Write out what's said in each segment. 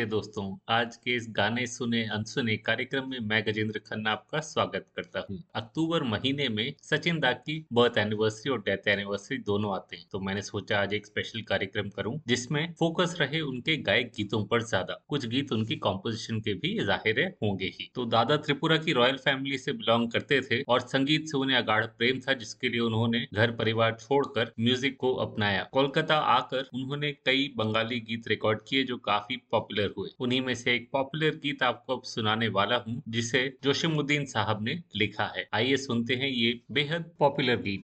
नमस्ते दोस्तों। आज के इस गाने सुने, अनसुने कार्यक्रम में मैं गजेंद्र खन्ना आपका स्वागत करता हूँ। अक्टूबर महीने में सचिन दा की बर्थ एनिवर्सरी और डेथ एनिवर्सरी दोनों आते हैं। तो मैंने सोचा आज एक स्पेशल कार्यक्रम करूँ, जिसमें फोकस रहे उनके गायक गीतों पर ज़्यादा। कुछ गीत उनकी कॉम्पोजिशन के भी ज़ाहिर होंगे ही। तो दादा त्रिपुरा की रॉयल फैमिली से बिलोंग करते थे और संगीत से उन्हें अगाढ़ प्रेम था, जिसके लिए उन्होंने घर परिवार छोड़कर म्यूज़िक को अपनाया। कोलकाता आकर उन्होंने कई बंगाली गीत रिकॉर्ड किए, जो काफ़ी पॉपुलर हुए। उन्हीं में से एक पॉपुलर गीत आपको अब सुनाने वाला हूँ, जिसे जोशीमुद्दीन साहब ने लिखा है। आइए सुनते हैं ये बेहद पॉपुलर गीत।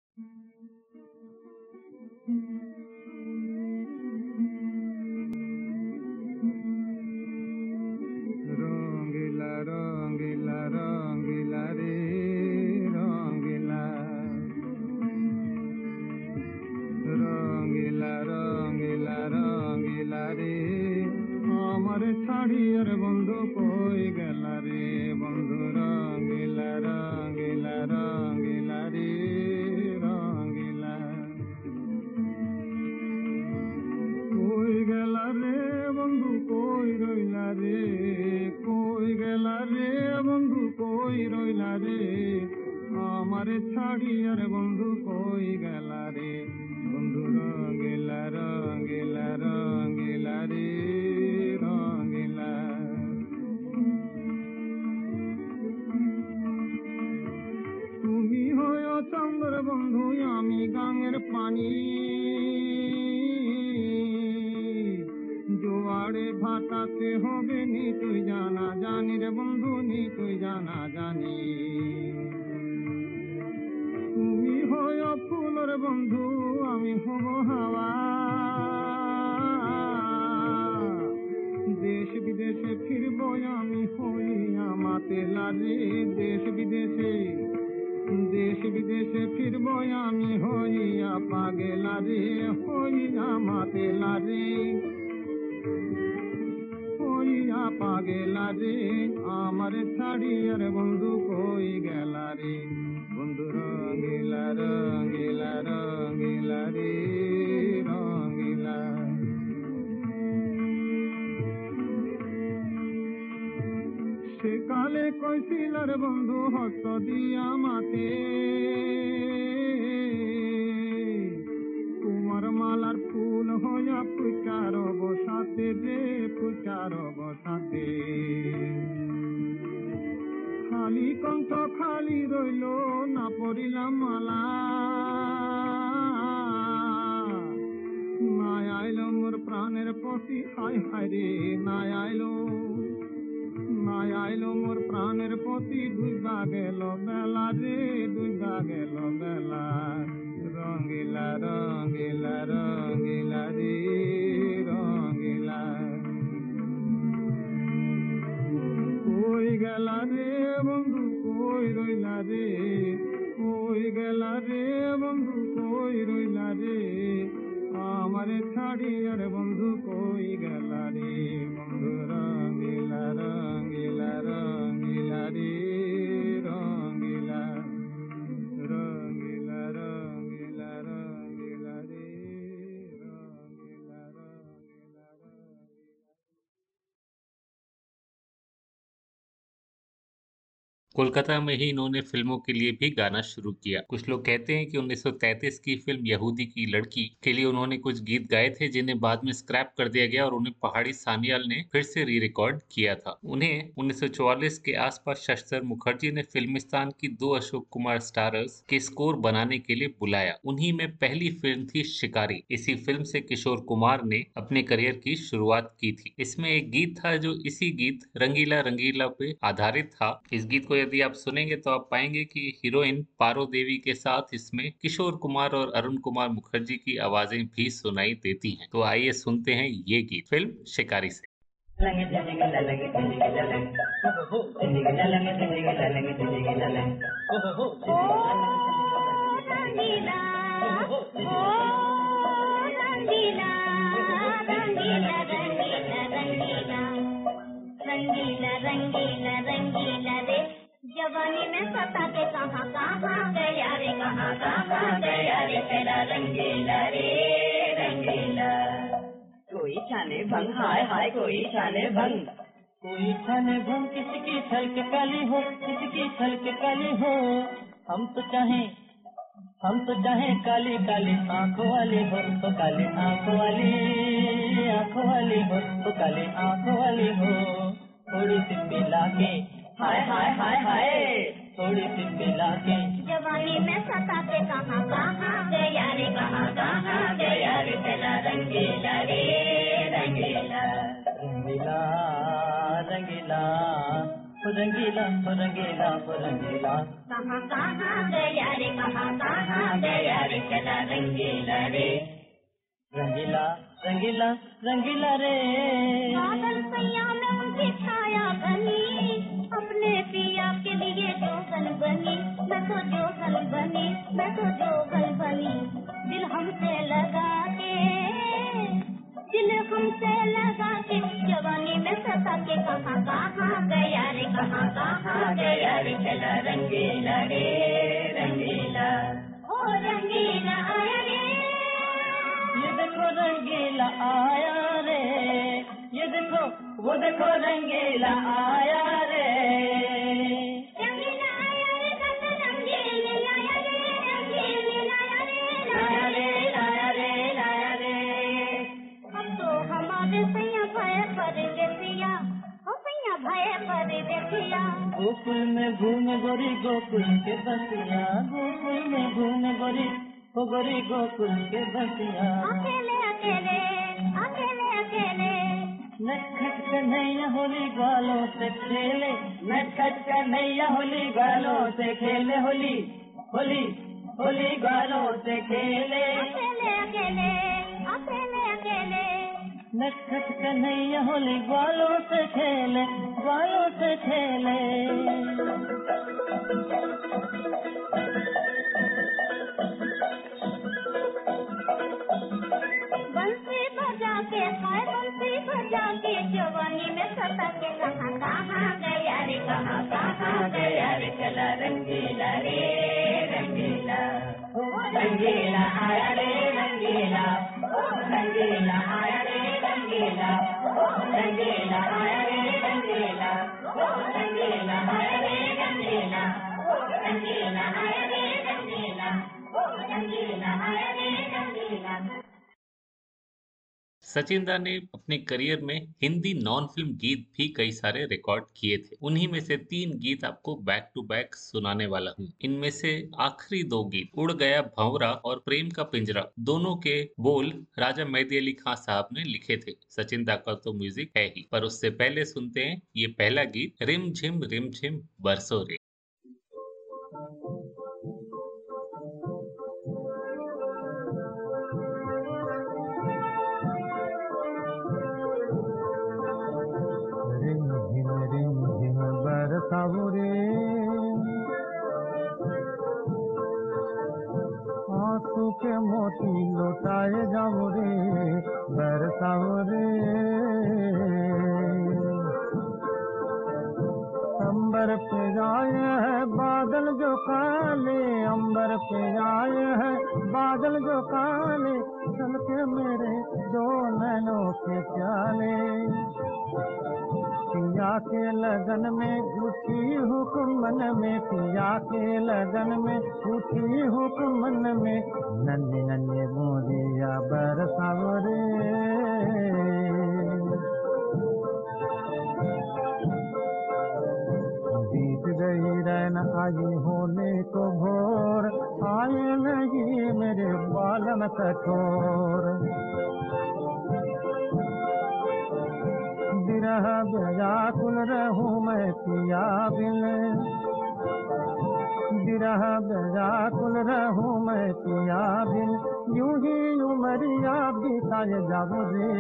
আরে দেশ বিদেশে দেশ বিদেশে ফিরব আমি হইয়া পাগেলা রে, হইয়া মাতেলা রে। হইয়া পাগেলা রে, আমার ছাড়িয়ার বন্ধু কই গেলা রে? বন্ধু রঙিলা রঙিলা রঙিলা রে। সেকালে কৈশিলার বন্ধু হস্ত দিয়া মাতে। কুমার মালার ফুল হইয়া পুচার বসাতে রে পুচার বসাতে খালি কণ্ঠ খালি রইল, না পড়িলাম মালা। মায় আইল মোর প্রাণের পথি, হায় হায় রে মায় আইলো সময় আইলো মোর প্রাণের প্রতি ডুবা গেল বেলা রে ডুবা গেল বেলা। রঙ্গিলা রঙ্গিলা রঙ कोलकाता में ही इन्होंने फ़िल्मों के लिए भी गाना शुरू किया। कुछ लोग कहते हैं कि 1933 की फ़िल्म यहूदी की लड़की के लिए उन्होंने कुछ गीत गाए थे जिन्हें बाद में स्क्रैप कर दिया गया और उन्हें पहाड़ी सानियाल ने फिर से री रिकॉर्ड किया था। उन्हें 1944 के आसपास शस्त्र मुखर्जी ने फिल्मिस्तान की दो अशोक कुमार स्टारर्स के स्कोर बनाने के लिए बुलाया। उन्हीं में पहली फ़िल्म थी शिकारी। इसी फ़िल्म से किशोर कुमार ने अपने करियर की शुरुआत की थी। इसमें एक गीत था जो इसी गीत रंगीला रंगीला पे आधारित था। इस गीत को आप सुनेंगे तो आप पाएँगे कि हीरोइन पारो देवी के साथ इसमें किशोर कुमार और अरुण कुमार मुखर्जी की आवाज़ें भी सुनाई देती हैं तो आइए सुनते हैं ये गीत फ़िल्म शिकारी से रंगीला रंगीला रंगीला रे जवानी में सता के कहाँ कहाँ गया रे कहाँ कहाँ गया रे तेरा रंगीला रे रंगीला। कोई छाने भंग हाय हाय कोई छाने भंग। कोई छाने भंग किसकी छल के काली हो किसकी छल के काली हो? हम तो चाहे हम तो चाहे काली काली आँखों वाली हो तो काली आँखों वाली। आँखों वाली हो तो काली आँखों वाली हो। थोड़ी सी पिला के हाय हाय हाय हाय। थोड़ी सी पिला के। जवानी में सता के कहाँ कहाँ? गया रे कहाँ कहाँ? गया रे तेरा रंगीला रे रंगीला। रंगीला रंगीला रंगीला रंगीला रंगीला। कहाँ कहाँ? गया रे कहाँ कहाँ? गया रे तेरा रंगीला रे। रंगीला रंगीला रंगीला रे। बादल सैया में उनकी छाया बनी पिया के लिए जोगन बनी, मैं तो जोगन बनी, मैं तो जोगन बनी। दिल हमसे लगा के, दिल हमसे लगा के, जवानी में सता के कहाँ कहाँ गया रे, कहाँ कहाँ गया रे, चला रंगीला रे, रंगीला। ओ रंगीला आया रे। ये देखो रंगीला आया रे, ये देखो, वो देखो रंगीला आया रे। गोकुल में घूम गोरी गोकुल के बसिया। गोकुल में घूम गोरी हो गोरी गोकुल के बसिया। अकेले अकेले अकेले अकेले। नटखट कन्हैया होली गालों से खेले। नटखट कन्हैया होली गालों से खेले। होली होली होली गालों से खेले। अकेले अकेले अकेले अकेले। नटखट कन्हैया होली गालों से खेले गालों से खेले। बंसी बजा के हाय बंसी बजा के जवानी में के गया रे गया रे चला रंगीला रे, रंगीला। ओ रंगीला आया रे रंगीला ओ रंगीला आया रे रंगीला ओ रंगीला आया रे सचिन दा ने अपने करियर में हिंदी नॉन फ़िल्म गीत भी कई सारे रिकॉर्ड किए थे। उन्हीं में से तीन गीत आपको बैक टू बैक सुनाने वाला हूँ। इनमें से आखिरी दो गीत, उड़ गया भंवरा और प्रेम का पिंजरा, दोनों के बोल राजा मेहदी अली खान साहब ने लिखे थे। सचिन दा का तो म्यूज़िक है ही। पर उससे पहले सुनते हैं ये पहला गीत, रिम झिम रिम झिम बरसो रे। मोती लौटाए जाओ रे बरसाओ रे। अंबर पे आए हैं बादल जो काले, अंबर पे आए हैं बादल जो काले, चल के मेरे दो नैनों के प्याले। पिया के लगन में उठी हुक्मन में, पिया के लगन में उठी हुक्मन में, नन्हे नन्हे मोरिया बरसाओ रे बीत गई रैन आई होने को भोर आए नहीं मेरे बालम कठोर। विरह व्याकुल रहूँ मैं पिया बिन बिरह व्याकुल रहूँ मैं पिया बिन यूँ ही उमरिया बिताए जाऊँ रे,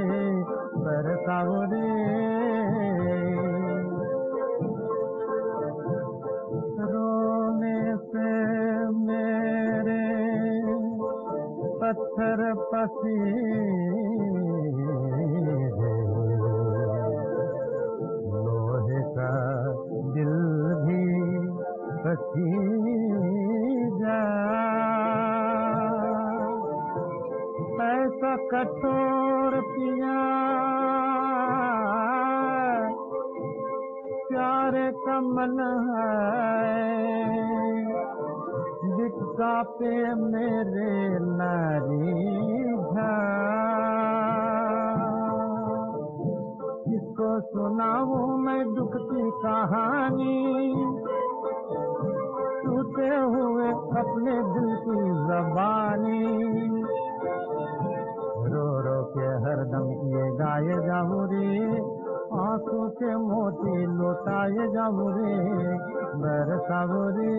बरसाओ रे। रोने से मेरे पत्थर पसी पसी जा। ऐसा कठोर पिया। प्यारे का मन है। बिटका पे मेरे नारी किसको सुनाऊं मैं दुख की कहानी? टूटे हुए अपने दिल की जबानी। रो रो के हरदम ये गाए जाऊँ रे, आँसू के मोती लौटाए जाऊँ रे, बरसाओ रे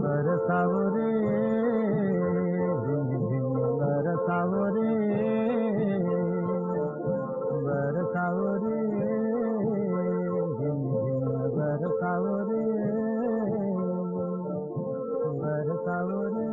बरसाओ रे। दिन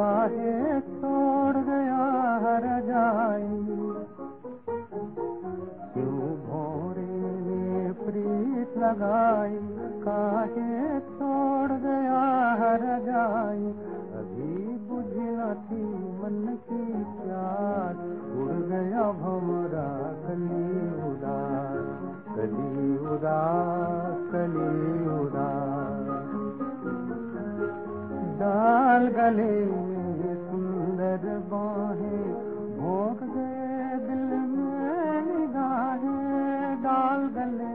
काहे छोड़ गया, हर जाई। क्यों भोरे ने प्रीत लगाई, काहे छोड़ गया, हर जाई। अभी बुझी थी मन की प्यार, उड़ गया भमरा कली उदास कली उदास कली उदास। डाल गले बाहें भोग गए दिल में डाल गले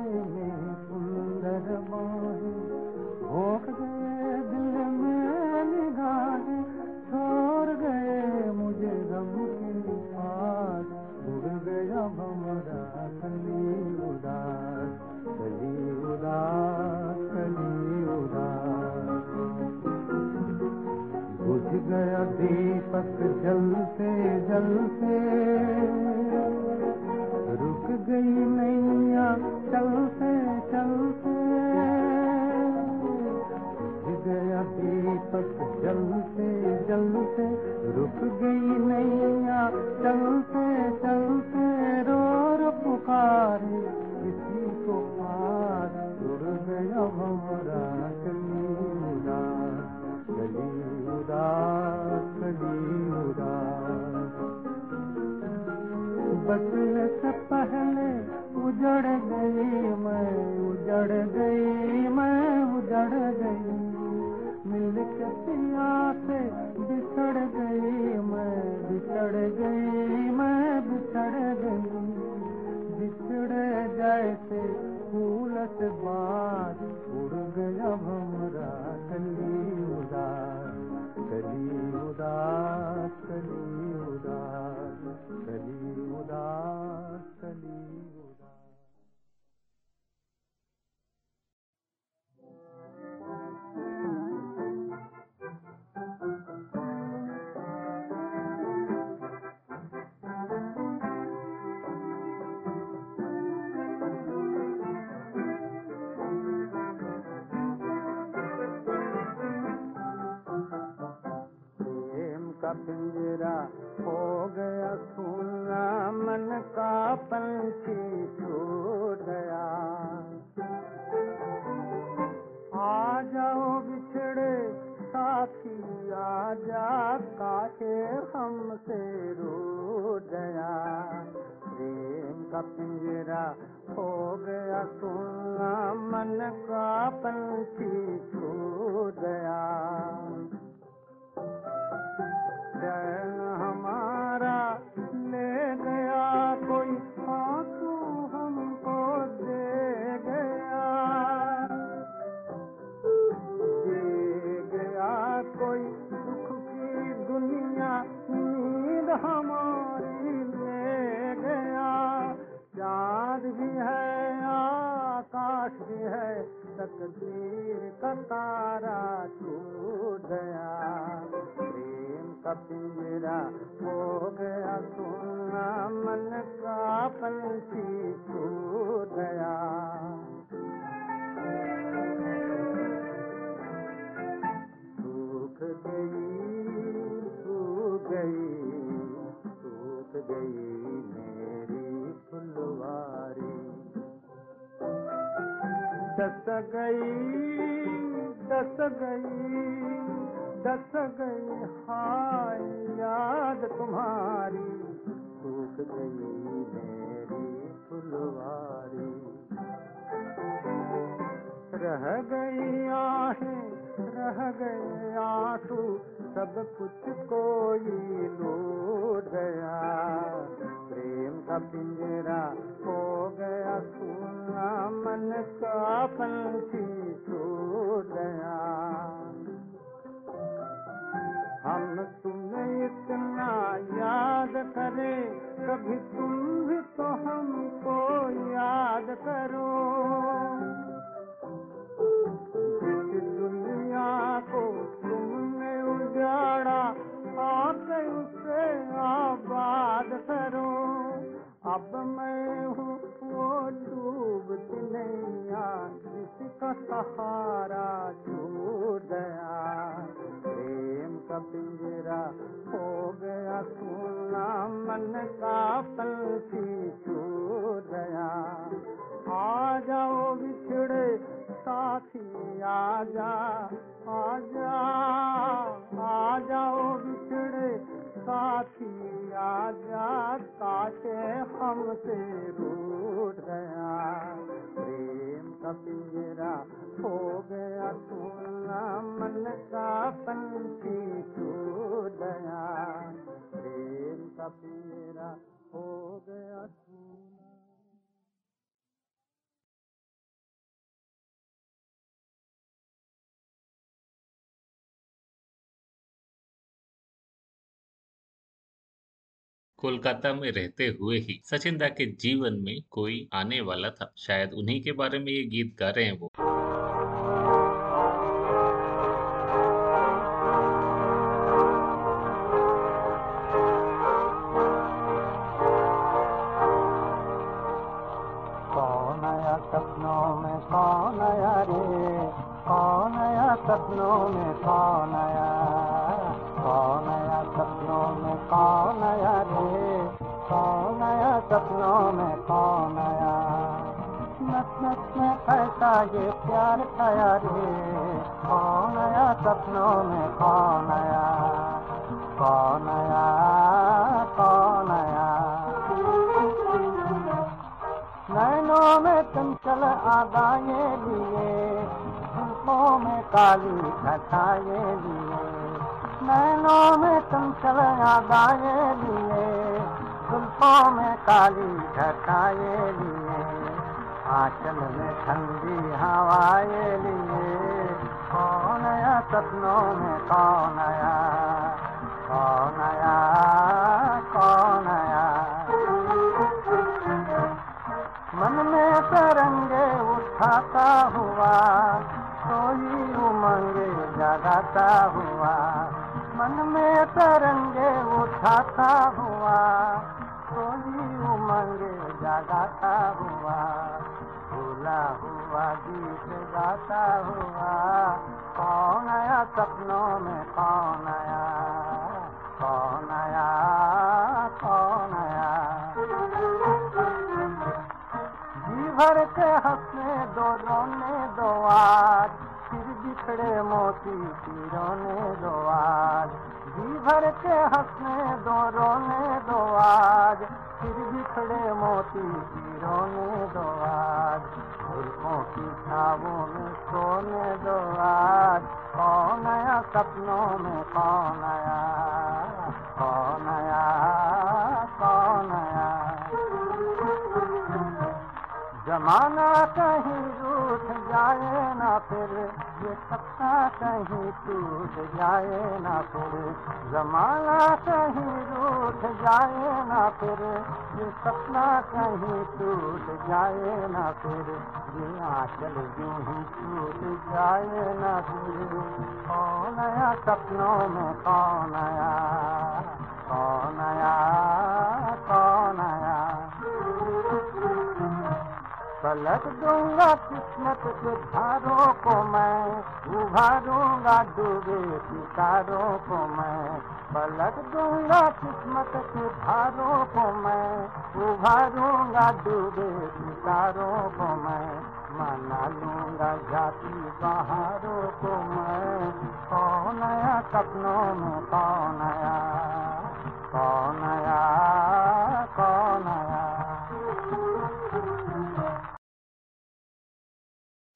दस गई दस गई दस गई हाय याद तुम्हारी, सूख गई मेरी फुलवारी। रह गई आहें रह गए आँसू, सब कुछ कोई लूट गया। प्रेम का पिंजरा हो गया मन का पंछी छूट गया हम तुम्हें इतना याद करें, कभी तुम भी तो हमको याद करो। जिस दुनिया को तुमने उजाड़ा आके उसे आबाद करो। अब मैं हूँ डूबती नैया जिसका सहारा छूट गया प्रेम का पिंजरा हो गया, सुना मन का पंछी छूट गया आ जाओ बिछड़े साथी, आजा आजा आ जाओ बिछड़े साथी, आजा काटे हमसे रूठ गया। प्रेम का पिंजरा हो गया सुना मन का पंछी छूट गया। प्रेम का पिंजरा हो गया सुना कोलकाता में रहते हुए ही सचिन दा के जीवन में कोई आने वाला था। शायद उन्हीं के बारे में ये गीत गा रहे हैं वो। फिर ये आंचल यूं ही टूट जाए ना फिर कौन आया सपनों में कौन आया कौन आया कौन आया पलट दूँगा किस्मत के धारों को मैं, उभारूँगा डूबे सितारों को मैं। पलट दूँगा किस्मत के धारों को मैं, उभारूँगा डूबे सितारों को मैं। मना लूँगा जाति बहारों को मैं। कौन आया सपनों में, कौन आया कौन आया कौन आया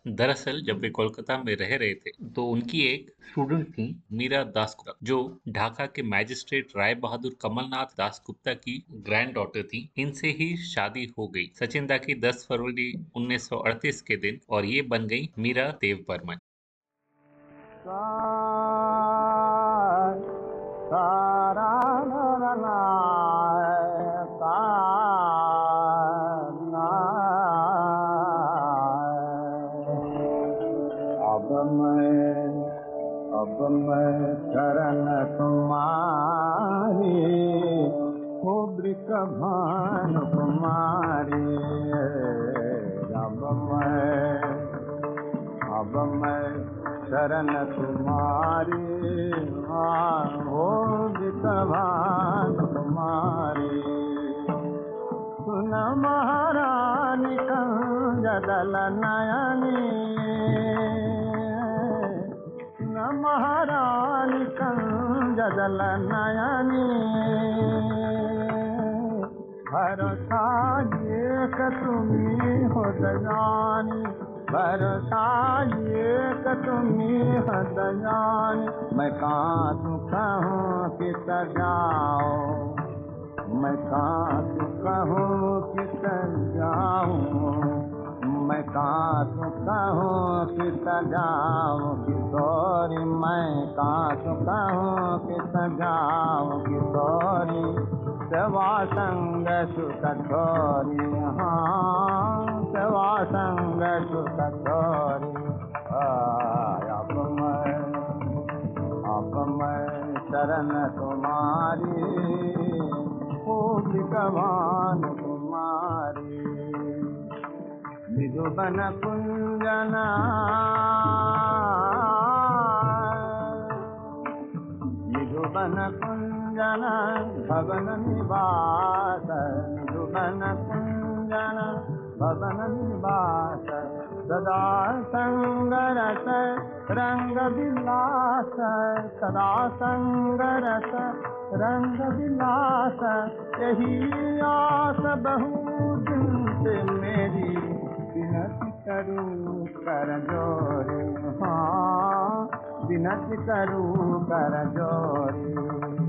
दरअसल जब वे कोलकाता में रह रहे थे तो उनकी एक स्टूडेंट थी, मीरा दास गुप्ता जो ढाका के मैजिस्ट्रेट राय बहादुर कमलनाथ दास गुप्ता की ग्रैंड डॉटर थी। इनसे ही शादी हो गई। सचिन दा की 10 फरवरी 1938 के दिन, और ये बन गई मीरा देव बर्मन कमान कुमारी शरण तुम्हारी मरण कुमारी। कमान कुमारी महारानी कूं जदल नयानी महारानी कूं नयनी। भरोसा ये क तुम्ही हो दयानी भरोसा ये क तुम्ही हो दयानी। मैं कहाँ तू कहूँ कि जाओ मैं कहाँ तू कहूँ कि जाऊँ मैं कहाँ तू कहूँ कि जाऊँ किशोरी, मैं कहाँ तू कहूँ कि जाऊँ किशोरी। सवासंग सुख थोरी हाँ सवासंग सुख थोरी शरण कुमारी खूब कमान कुमारी मृदुबन कुंजना मृदुबन कु भवन निवास निधुबन कुंजन भवन निवास सदा संगरस रंग विलास सदा संगरस रंग विलास। यही आस बहु मेरी विनती करूं कर जोरी हाँ विनती करूं कर जोरी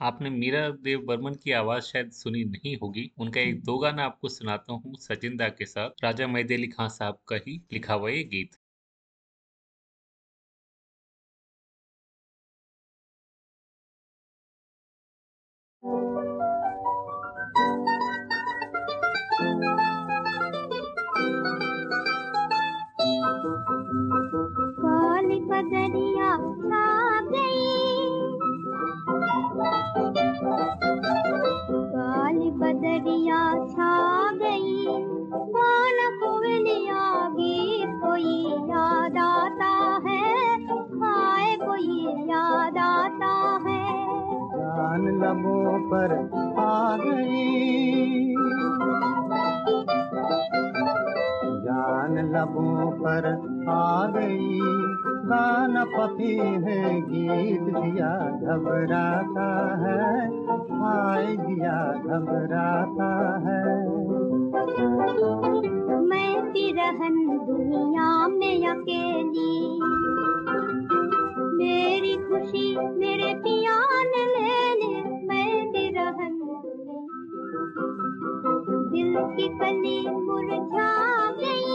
आपने मीरा देव बर्मन की आवाज़ शायद सुनी नहीं होगी। उनका एक दो गाना आपको सुनाता हूँ, सचिंदा के साथ, राजा मैदे खान साहब का ही लिखा हुआ ये गीत। काली बदरिया काली बदरिया छा गई कौन कोवलिया कोई याद आता है, हाय कोई याद आता है। जान लबों पर आ गई। जान लबों पर आ गई। गाना पपी है, गीत दिया घबराता है, हाय दिया घबराता है। मैं तिरहन दुनिया में अकेली, मेरी खुशी मेरे पिया ने ले ली मैं। तिरहन दिल की कली मुरझा गई।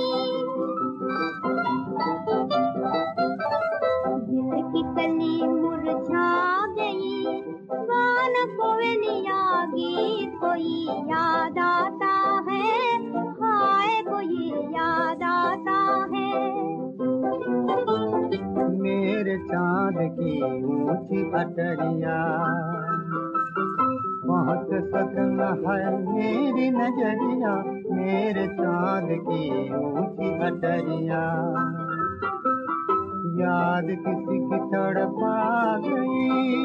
की कली मुरझा गई। गान कोवलिया गीत कोई याद आता है। हाय कोई याद आता है। मेरे चाँद की ऊँची अटरिया पहुँच सकना है मेरी नज़रिया। मेरे चाँद की ऊँची अटरिया याद किसी की तड़पा गई।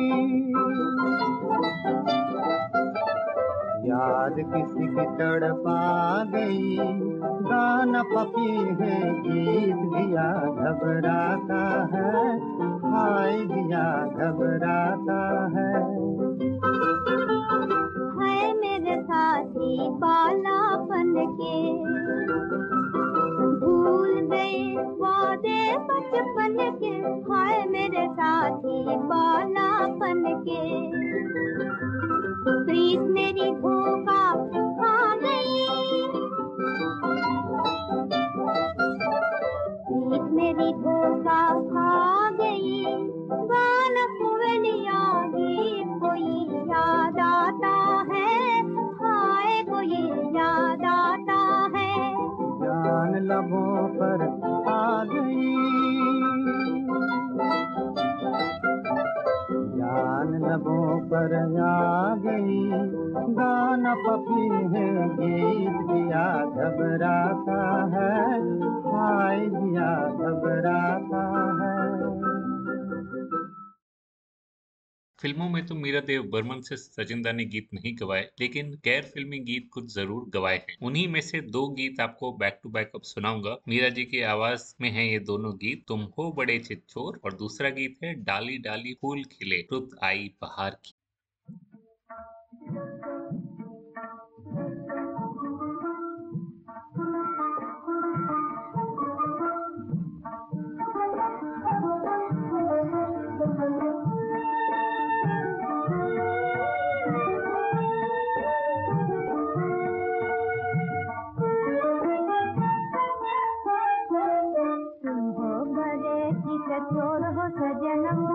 याद किसी की तड़पा गई। गाना पपी है, गीत दिया घबराता है। हाय दिया घबराता है। मेरे साथी, बालापन के। भूल गए वादे बचपन के, हाय मेरे साथी बालापन के। प्रीत मेरी धोखा खा गई। प्रीत मेरी धोखा खा गई। गाना कुवलिया गीत कोई याद आता है। हाय कोई याद आता है। जान लबों पर आ गई। जान लबों पर आ गई। गाना पपी है, गीत दिया, घबराता है। हाय दिया, घबराता है। फ़िल्मों में तो मीरा देव बर्मन से सचिंदा ने गीत नहीं गवाए, लेकिन गैर फिल्मी गीत कुछ ज़रूर गवाए हैं। उन्हीं में से दो गीत आपको बैक टू बैक अब सुनाऊँगा। मीरा जी की आवाज़ में है ये दोनों गीत, तुम हो बड़े चिच्चोर और दूसरा गीत है, डाली डाली फूल खिले, रुत आई बहार की। सजन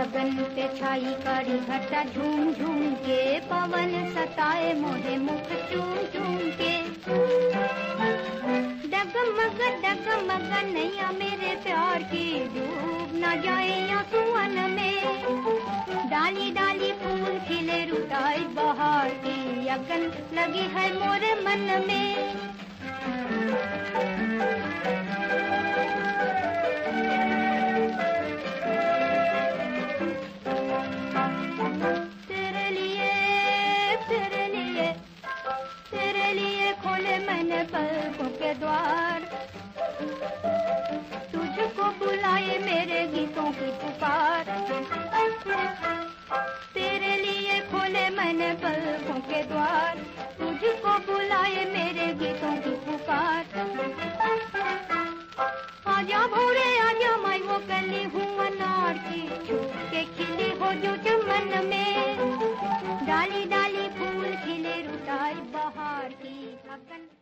गगन पे छाई काली घटा झूम झूम के, पवन सताए मोहे मुख चूम चूम के। डगमग डगमग नैया मेरे प्यार की डूब न जाए या सुवन में। डाली डाली फूल खिले रुताई बहार की अगन लगी है मोरे मन में। खोले पलकों के द्वार। तुझको बुलाए मेरे गीतों की पुकार। तेरे लिए खोले मैंने पलकों के द्वार। तुझको बुलाए मेरे गीतों की पुकार। आजा भोरे, आजा मैं वो कली हूँ अनार की। के खिली हो जो चमन में। डाली डाली फूल खिले रुताई बहार की। अगन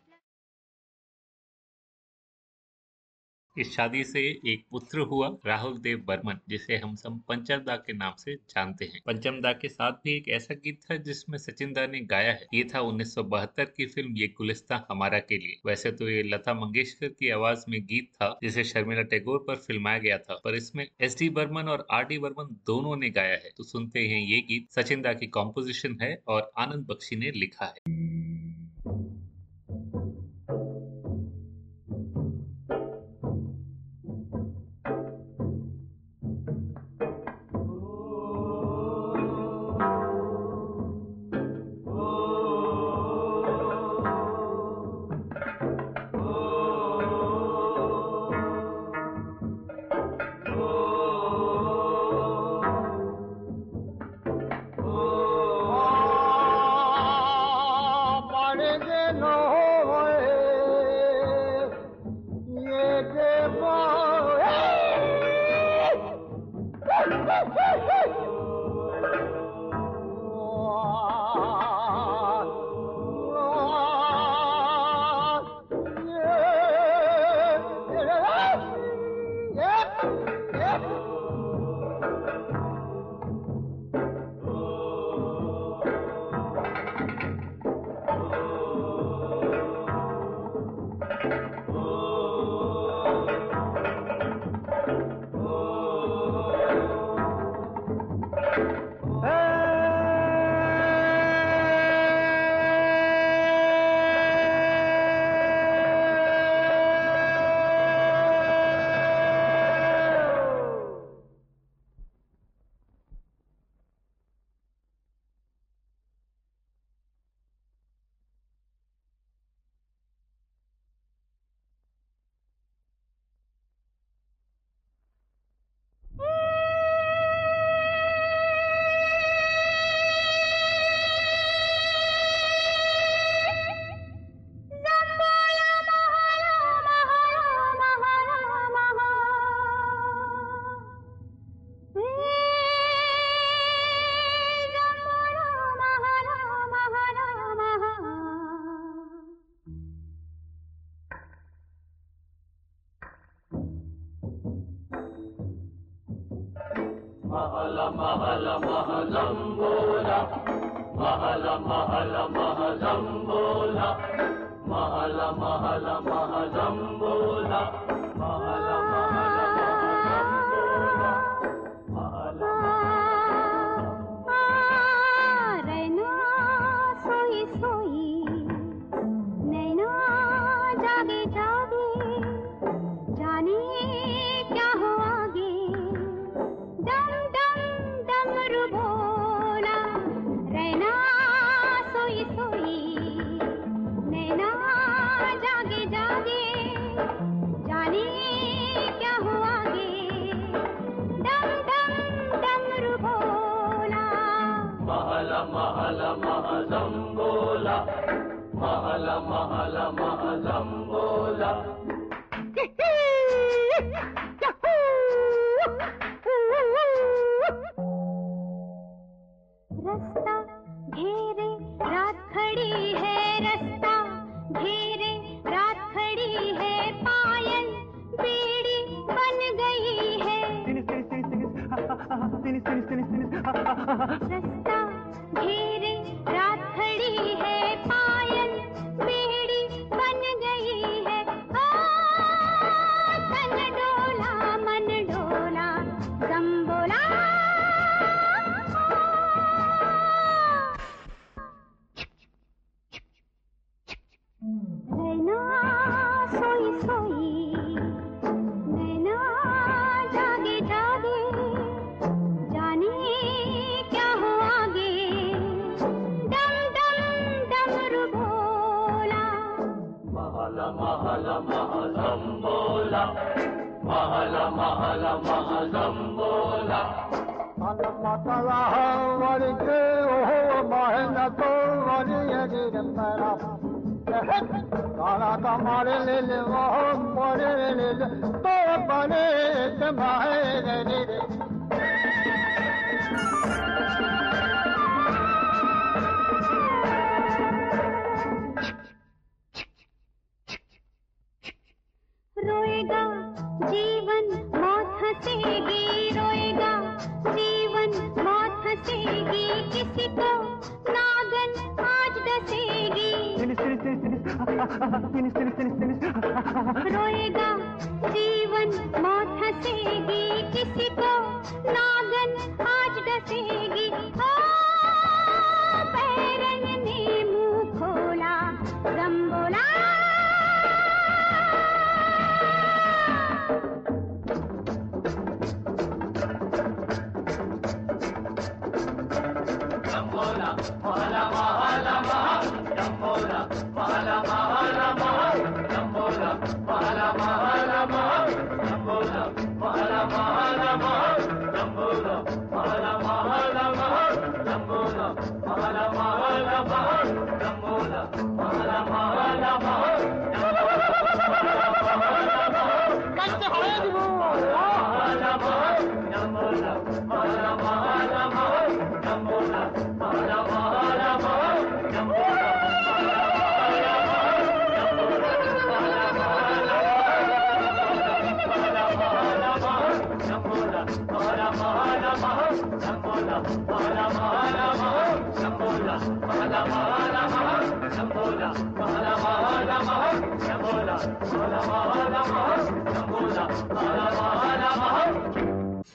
इस शादी से एक पुत्र हुआ, राहुल देव बर्मन, जिसे हम सब पंचमदा के नाम से जानते हैं। पंचमदा के साथ भी एक ऐसा गीत था जिसमें सचिन दा ने गाया है। ये था 1972 की फ़िल्म ये गुलिस्ता हमारा के लिए। वैसे तो ये लता मंगेशकर की आवाज़ में गीत था, जिसे शर्मिला टैगोर पर फिल्माया गया था। पर इसमें एस डी बर्मन और आर डी बर्मन दोनों ने गाया है। तो सुनते हैं ये गीत। सचिन दा की कॉम्पोजिशन है और आनंद बख्शी ने लिखा है।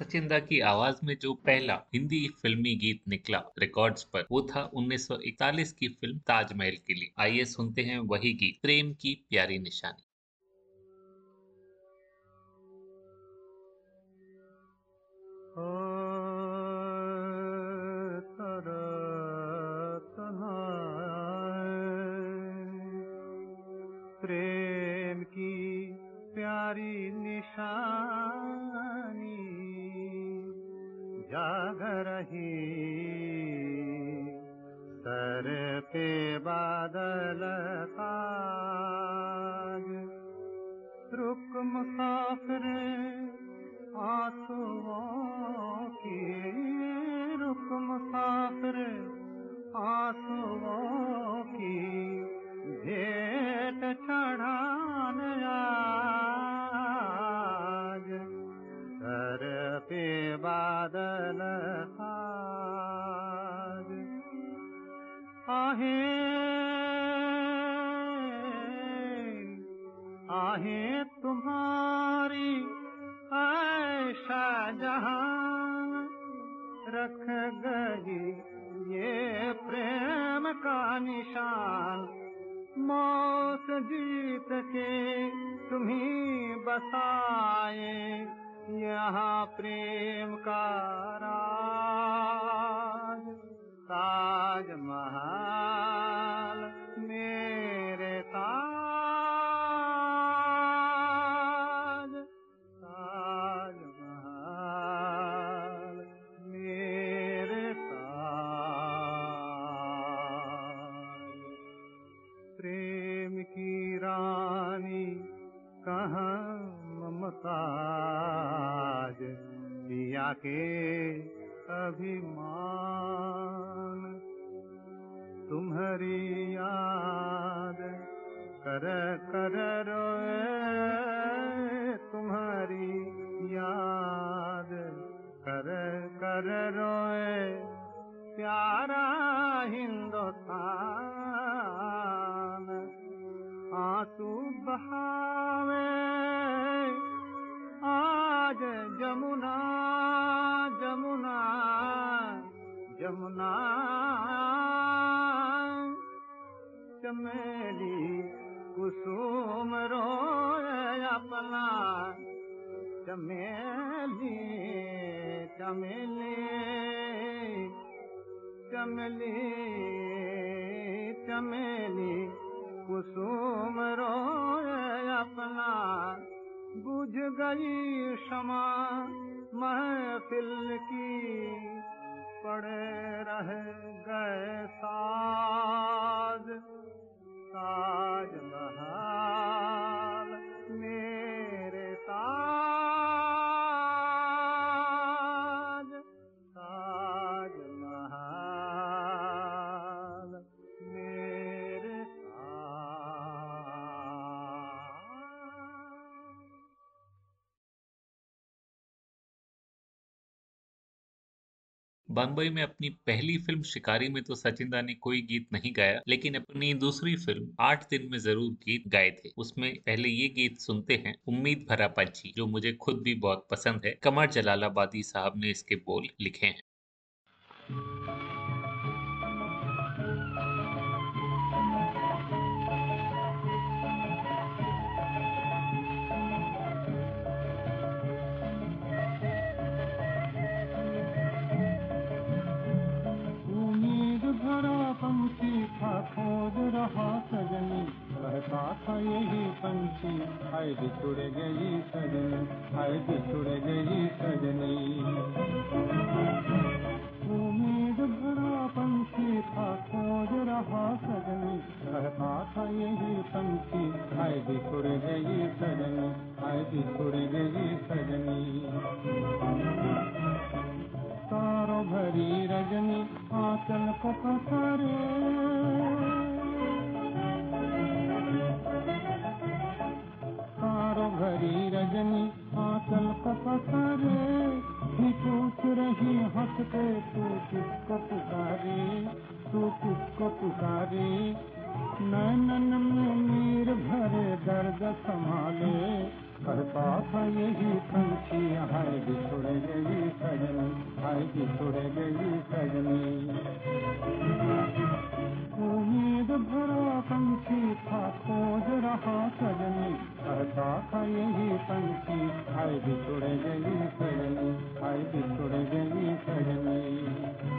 सचिंदा की आवाज़ में जो पहला हिंदी फिल्मी गीत निकला रिकॉर्ड्स पर, वो था 1941 की फ़िल्म ताजमहल के लिए। आइए सुनते हैं वही गीत, प्रेम की प्यारी निशानी। प्रेम की प्यारी निशान। जाग रही। सर पे बादल ताग। रुक मुसाफिर, आंसुओं की रुक मुसाफिर, आंसुओं की भेंट चढ़ान आ। सर पे बादल खार आहे आहे तुम्हारी आयशा जहाँ रख गई ये प्रेम का निशान। मौत जीत के तुम्ही बसाए। यहाँ प्रेम का राज। महल मेरे ताज। ताज महल मेरे ताज। प्रेम की रानी कहाँ ममताज पिया के अभिमान। बम्बई में अपनी पहली फ़िल्म शिकारी में तो सचिन दा ने कोई गीत नहीं गाया, लेकिन अपनी दूसरी फ़िल्म आठ दिन में ज़रूर गीत गाए थे। उसमें पहले ये गीत सुनते हैं, उम्मीद भरा पंछी, जो मुझे खुद भी बहुत पसंद है। कमर जलालाबादी साहब ने इसके बोल लिखे हैं। हाय बिछुड़ गई सजनी हाय बिछुड़ गई सजनी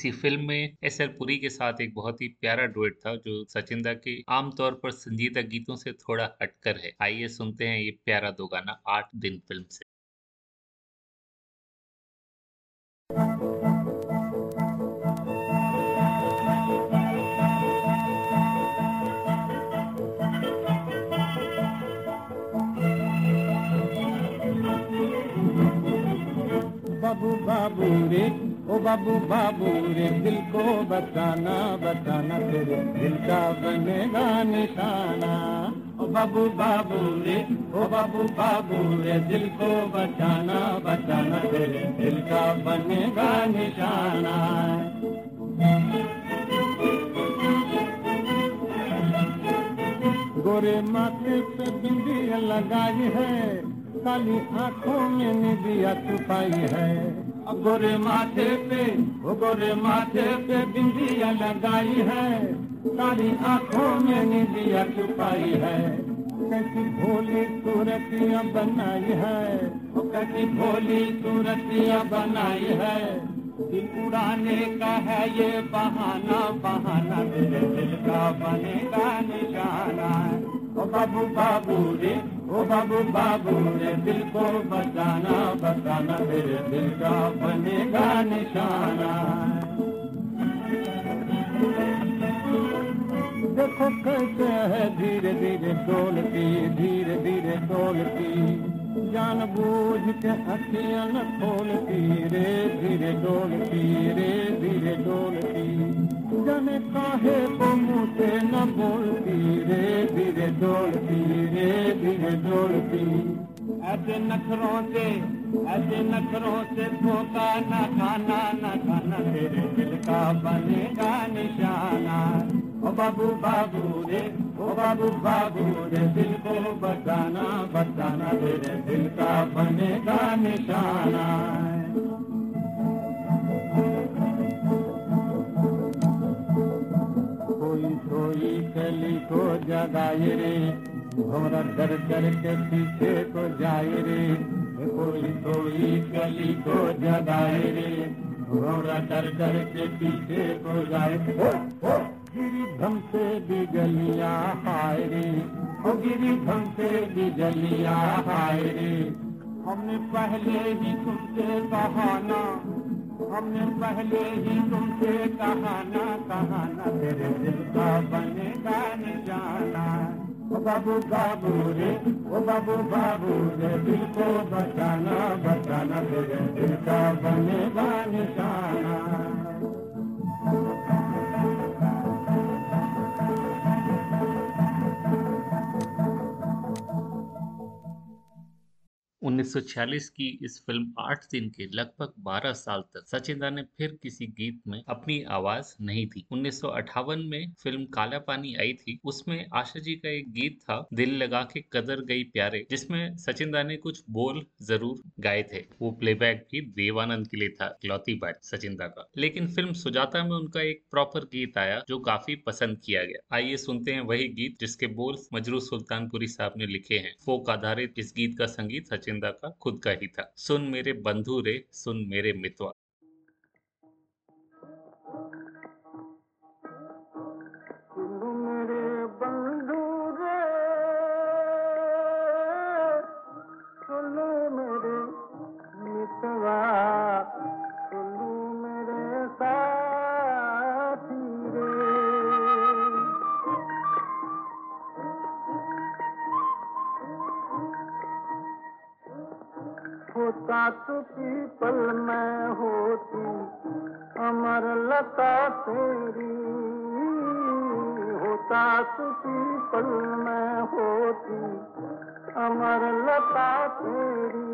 इसी फ़िल्म में एस एल पुरी के साथ एक बहुत ही प्यारा डुएट था, जो सचिंदा के आमतौर पर संजीदा गीतों से थोड़ा हटकर है। आइए सुनते हैं ये प्यारा दो गाना आठ दिन फ़िल्म से। बाबू बाबू रे ओ बाबू बाबू रे दिल को बचाना बचाना तेरे दिल का बनेगा निशाना। ओ बाबू बाबू रे, ओ बाबू बाबू रे दिल को बचाना बचाना तेरे दिल का बनेगा निशाना। गोरे माथे पे बिंदिया लगाई है, काली आँखों में निदिया छुपाई है। गोरे माथे पे गोरे माथे पे बिंदिया लगाई है। काली आँखों में निदिया छुपाई है। कैसी भोली सूरतियाँ बनाई है। वो कैसी भोली सूरतियाँ बनाई है। उड़ाने का है ये बहाना बहाना मेरे दिल का बनेगा निशाना। ओ बाबू बाबू रे ओ बाबू बाबू रे दिल को बचाना बचाना मेरे दिल का बनेगा निशाना देखो कैसे है धीरे धीरे डोलती धीरे धीरे डोलती जान बूझ के अखियां न खोलती रे धीरे डोलती रे धीरे डोलती जाने काहे को मुँह से न बोलती रे, धीरे डोलती रे, धीरे डोलती ऐसे नखरों से, ऐसे नखरों से धोखा न खाना न खाना तेरे दिल का बनेगा निशाना। ओ बाबू बाबू रे, ओ बाबू बाबू रे, दिल को बचाना बचाना तेरे दिल का बनेगा निशाना। कोई कली को जगाए रे। घोड़ा डर डर के पीछे को जाए रे। कोई सोई कली को जगाए रे। घोड़ा डर डर के पीछे को जाए। गिरी धम से बिजलिया हाय रे। ओ गिरी धम से बिजलिया हाय रे। हमने पहले ही तुमसे कहाना हमने पहले ही तुमसे कहाना कहाना तेरे दिल का बनेगा निशाना ओ बाबू बाबू रे ओ बाबू बाबू रे दिल को बचाना बचाना तेरे दिल का बनेगा निशाना उन्नीस सौ छियालीस की इस फ़िल्म आठ दिन के लगभग 12 साल तक सचिंदा ने फिर किसी गीत में अपनी आवाज़ नहीं थी। उन्नीस में फ़िल्म काला पानी आई थी। उसमें आशा जी का एक गीत था, दिल लगा के कदर गई प्यारे, जिसमें सचिंदा ने कुछ बोल ज़रूर गाए थे। वो प्लेबैक भी देवानंद के लिए था, इकलौती बात सचिंदा का। लेकिन फ़िल्म सुजाता में उनका एक प्रॉपर गीत आया, जो काफ़ी पसंद किया गया। आइए सुनते हैं वही गीत, जिसके बोल मजरू सुल्तानपुरी साहब ने लिखे हैं। फोक आधारित इस गीत का संगीत सचिन ज़िंदा का खुद का ही था। सुन मेरे बंधु रे सुन मेरे मितवा। लता तो पीपल मैं होती, अमर लता तेरी होता तो पीपल मैं होती, अमर लता तेरी।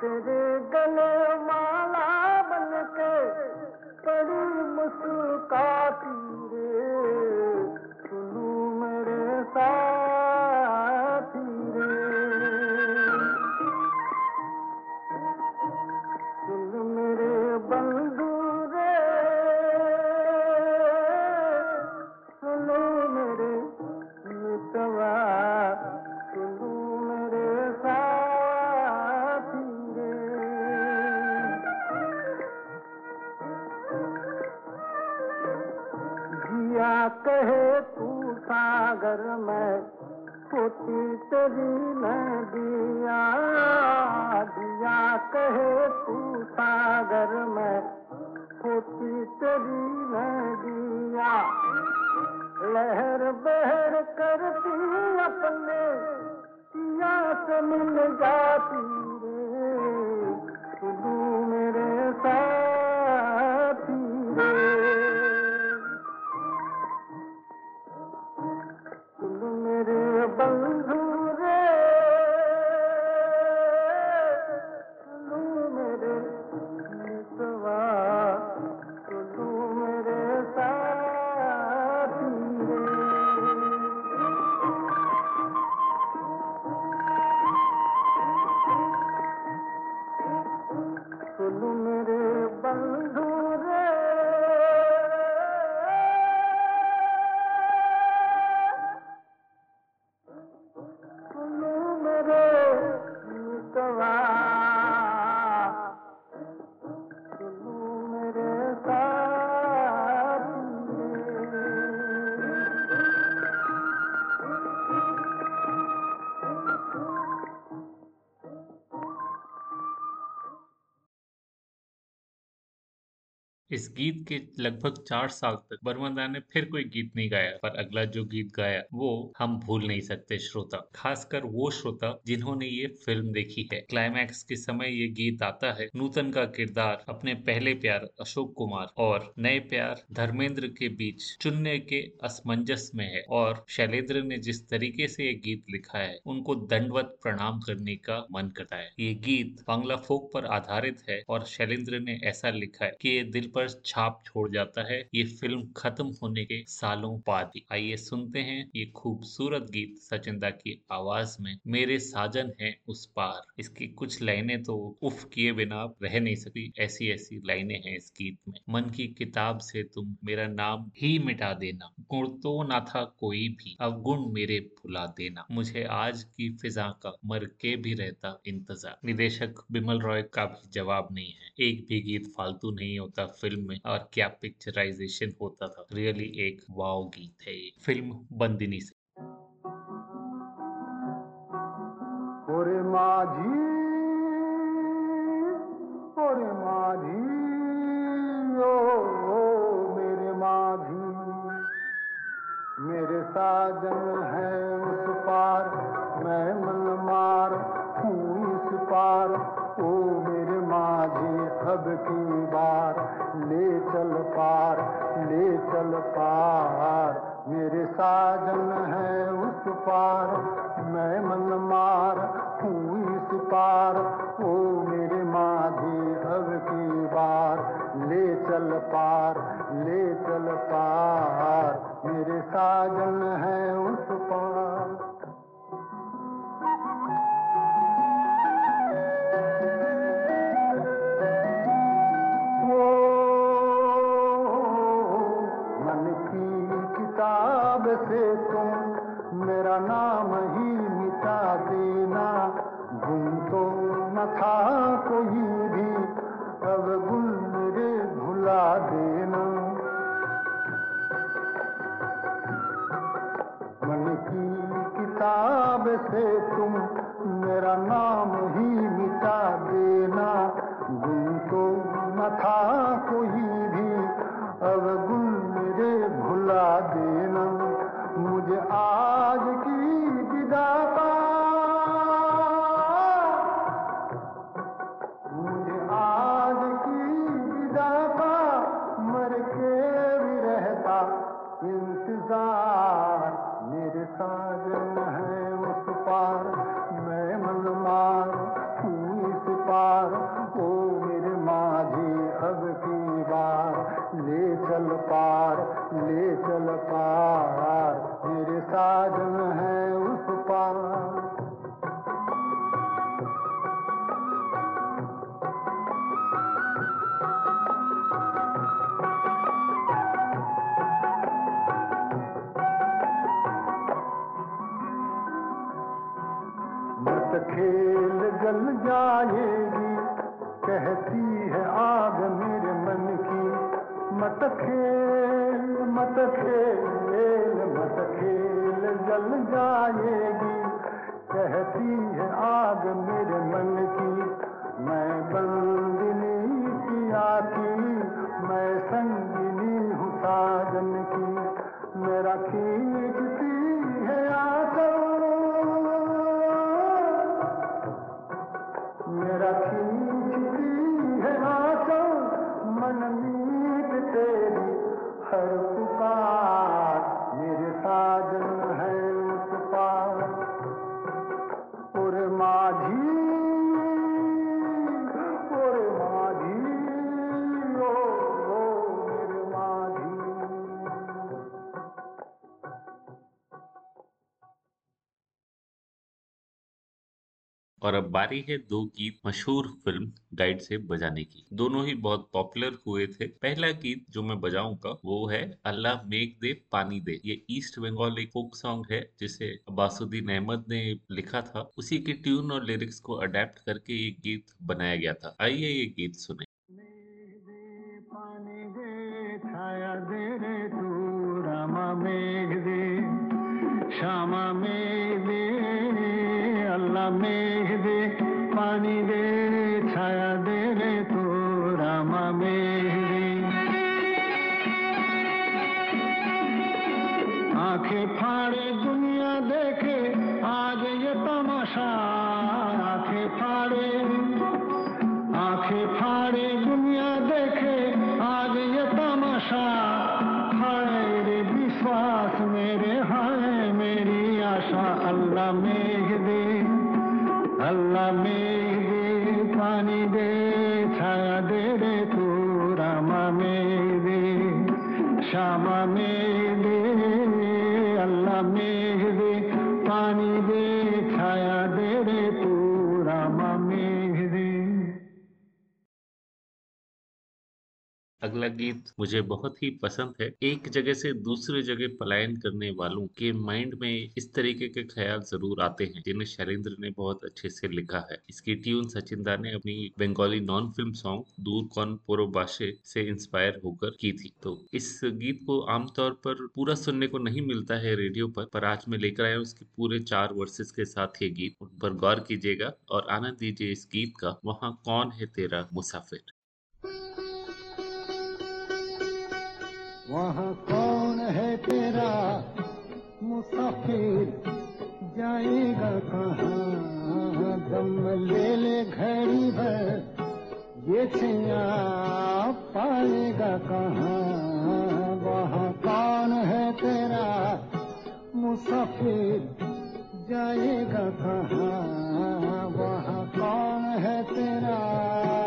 तेरे गले माला बन के बड़ी मुस्काती इस गीत के लगभग चार साल तक बर्मदा ने फिर कोई गीत नहीं गाया, पर अगला जो गीत गाया, वो हम भूल नहीं सकते श्रोता, खासकर वो श्रोता जिन्होंने ये फ़िल्म देखी है। क्लाइमैक्स के समय ये गीत आता है, नूतन का किरदार, अपने पहले प्यार अशोक कुमार और नए प्यार धर्मेंद्र के बीच चुनने के असमंजस में है और शैलेंद्र ने जिस तरीके से ये गीत लिखा है, उनको दंडवत प्रणाम करने का मन करता है। ये गीत बांग्ला फोक पर आधारित है और शैलेंद्र ने ऐसा लिखा है कि ये दिल पर छाप छोड़ जाता है। ये फ़िल्म खत्म होने के सालों बाद आइए सुनते हैं ये खूबसूरत गीत सचिंदा की आवाज़ में, मेरे साजन है उस पार। इसकी कुछ लाइनें तो उफ किए बिना रह नहीं सकती ऐसी ऐसी लाइनें हैं इस गीत में। मन की किताब से तुम मेरा नाम ही मिटा देना। गुण तो ना था कोई भी, अब गुण मेरे भुला देना। मुझे आज की फिजा का मर के भी रहता इंतज़ार। निदेशक बिमल रॉय का भी जवाब नहीं है। एक भी गीत फालतू नहीं होता फ़िल्म में, और क्या पिक्चराइजेशन होता था। रियली एक वाव गीत है फ़िल्म बंदिनी से। माझी मेरे साजन है उस पार। मैं मन मार हूँ इस पार। ओ मेरे माझी सब की बार। ले चल पार, ले चल पार। मेरे साजन है उस पार। मैं मन मार हूँ इस पार। ओ मेरे माझी अब की बार। ले चल पार, ले चल पार। मेरे साजन है उस पार। मन की किताब से तुम मेरा नाम ही मिटा देना। गुम तो न था कोई भी, अब गुम मेरे भुला देना से तुम मेरा नाम ही मिटा देना। गुम तो न था कोई भी, अब गुल मेरे भुला देना। मुझे आज जाएगी। कहती है, आग मेरे मन की, मत खेल मत खेल मत खेल, जल जाएगी। कहती है, आग मेरे बारी है दो गीत मशहूर फ़िल्म गाइड से बजाने की। दोनों ही बहुत पॉपुलर हुए थे। पहला गीत जो मैं बजाऊँगा वो है, अल्लाह मेघ दे, पानी दे। ये ईस्ट बंगाल एक फोक सॉन्ग है, जिसे बासुद्दीन अहमद ने लिखा था। उसी की ट्यून और लिरिक्स को अडेप्ट करके ये गीत बनाया गया था। आइए ये गीत सुने। श्यामा मेघ दे। अल्लाह मेघ दे पानी दे छाया दे रे तू रामा मेघ दे आँखें फाड़े दुनिया देखे आज ये तमाशा अल्लाह मेघ दे पानी दे छाया दे रे तू रामा मेघ दे श्यामा अगला गीत मुझे बहुत ही पसंद है। एक जगह से दूसरे जगह पलायन करने वालों के माइंड में इस तरीके के ख्याल ज़रूर आते हैं, जिन्हें शैलेंद्र ने बहुत अच्छे से लिखा है। इसकी ट्यून सचिन दा ने अपनी बंगाली नॉन फ़िल्म सॉन्ग दूर कौन पोरोबाशे से इंस्पायर होकर की थी। तो इस गीत को आमतौर पर पूरा सुनने को नहीं मिलता है रेडियो पर पर आज मैं लेकर आया इसके पूरे चार वर्सेस के साथ ये गीत। उन पर गौर कीजिएगा और आनंद दीजिए इस गीत का, वहाँ कौन है तेरा मुसाफिर? वहाँ कौन है तेरा मुसाफिर? जाएगा कहाँ? दम ले ले घड़ी भर। ये छैया पाएगा कहाँ? वहाँ कौन है तेरा मुसाफिर? जाएगा कहाँ? वहाँ कौन है तेरा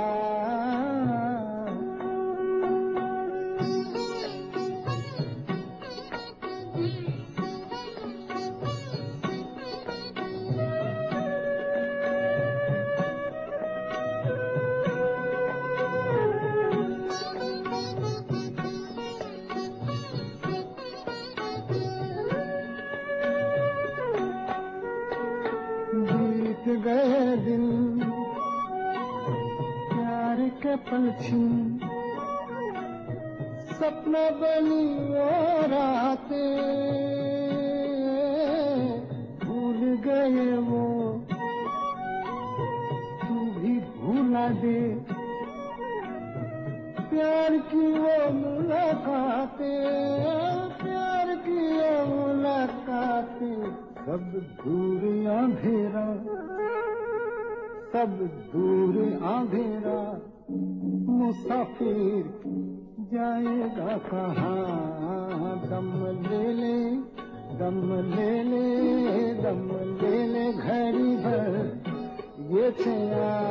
के पल सपना बनी वो रातें भूल गए वो। तू भी भूला दे। प्यार की वो मुलाकातें, प्यार की वो मुलाकातें। सब दूर अंधेरा, सब दूर अंधेरा। मुसाफिर जाएगा कहाँ? दम ले ले, दम ले ले, दम ले ले, घड़ी भर ये छया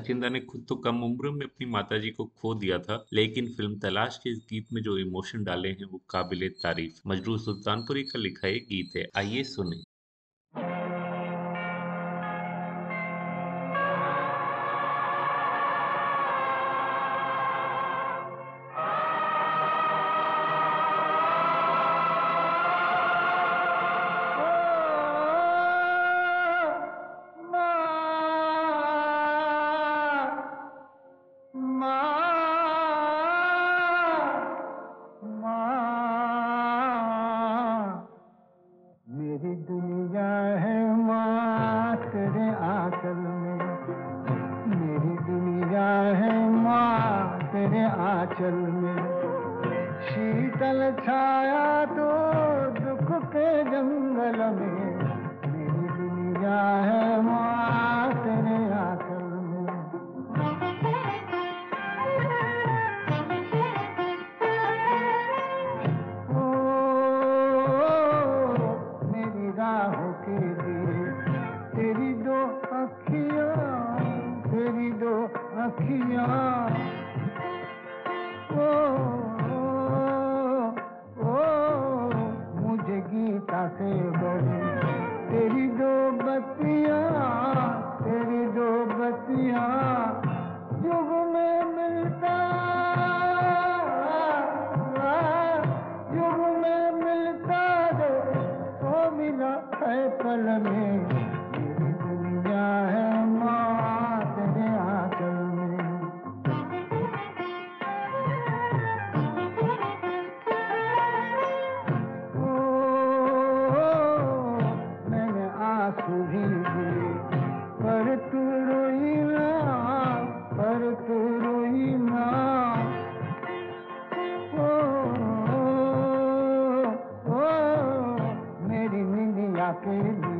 सचिन दा ने खुद तो कम उम्र में अपनी माताजी को खो दिया था, लेकिन फ़िल्म तलाश के इस गीत में जो इमोशन डाले हैं वो काबिल तारीफ़ मजरू सुल्तानपुरी का लिखा एक गीत है, आइए सुने। के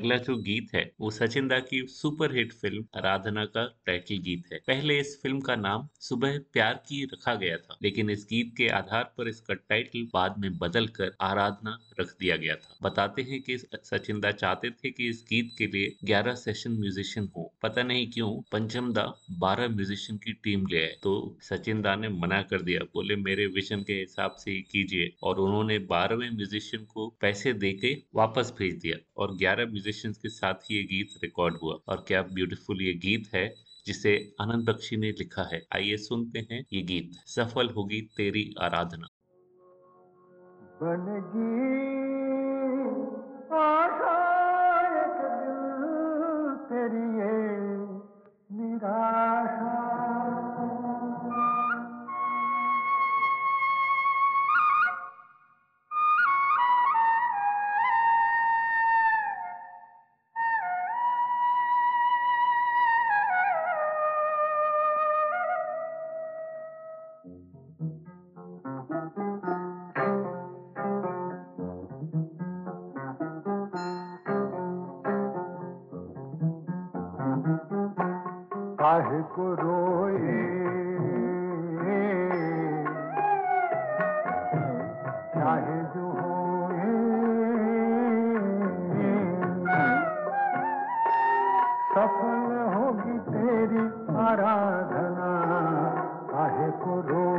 अगला जो गीत है, वो सचिन दा की सुपरहिट फ़िल्म आराधना का टाइटल गीत है। पहले इस फ़िल्म का नाम सुबह प्यार की रखा गया था, लेकिन इस गीत के आधार पर इसका टाइटल बाद में बदल कर आराधना रख दिया गया था। बताते हैं कि सचिन दा चाहते थे कि इस गीत के लिए 11 सेशन म्यूजिशियन हो। पता नहीं क्यों, पंचम दा 12 म्यूजिशियन की टीम ले आए। तो सचिन दा ने मना कर दिया, बोले, मेरे विजन के हिसाब से कीजिए। और उन्होंने बारहवें म्यूजिशियन को पैसे दे के वापस भेज दिया और 11 म्यूजिशियंस के साथ ही ये गीत रिकॉर्ड हुआ। और क्या ब्यूटीफुल ये गीत है, जिसे आनंद बख्शी ने लिखा है। आइए सुनते हैं ये गीत। सफल होगी तेरी आराधना। आशा तेरी ये निराशा चाहे सफल होगी तेरी आराधना काहे को रोए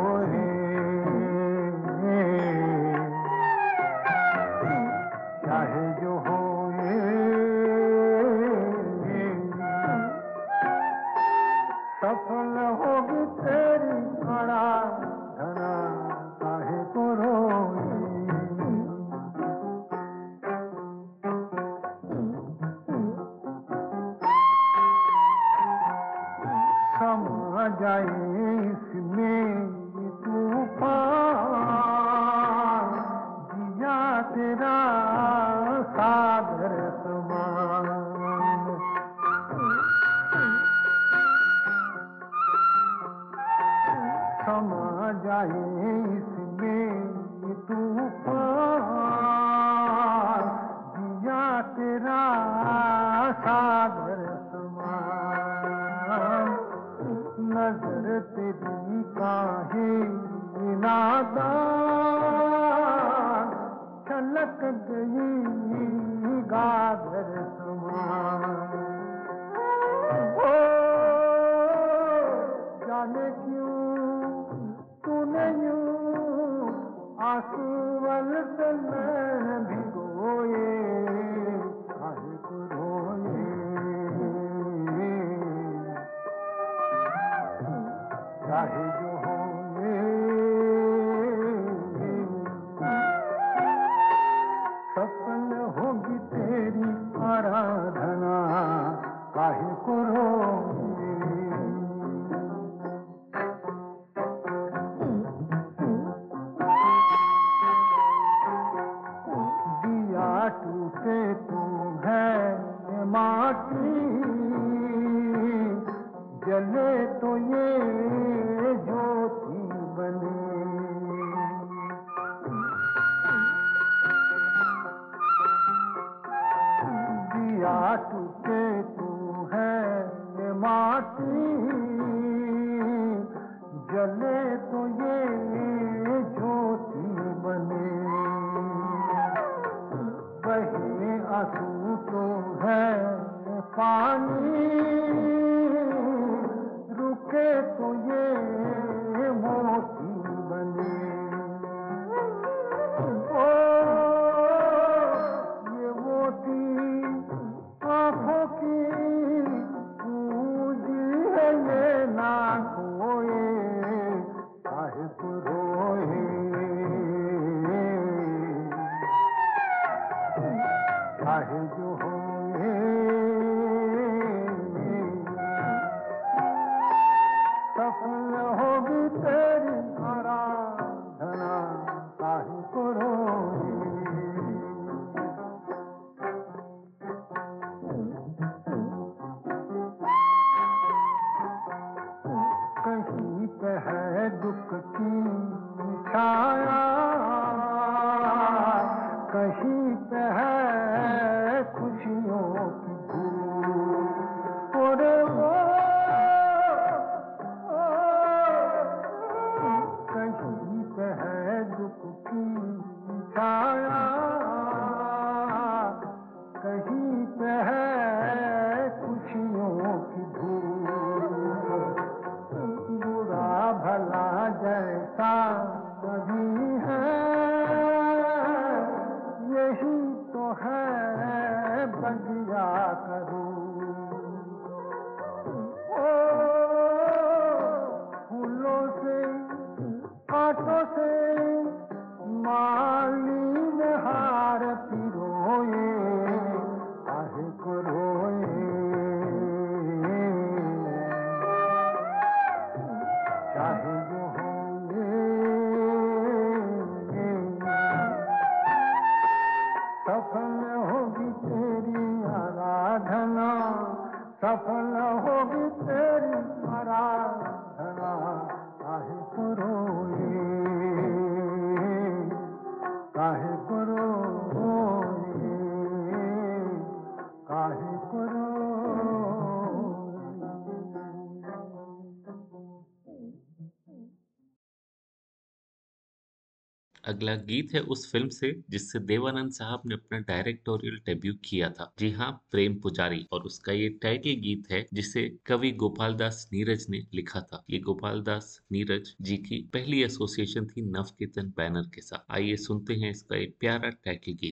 अगला गीत है उस फ़िल्म से, जिससे देवानंद साहब ने अपना डायरेक्टोरियल डेब्यू किया था। जी हाँ प्रेम पुजारी। और उसका ये टाइटल गीत है, जिसे कवि गोपाल दास नीरज ने लिखा था। ये गोपाल दास नीरज जी की पहली एसोसिएशन थी नवकेतन बैनर के साथ। आइए सुनते हैं इसका एक प्यारा टाइटल गीत।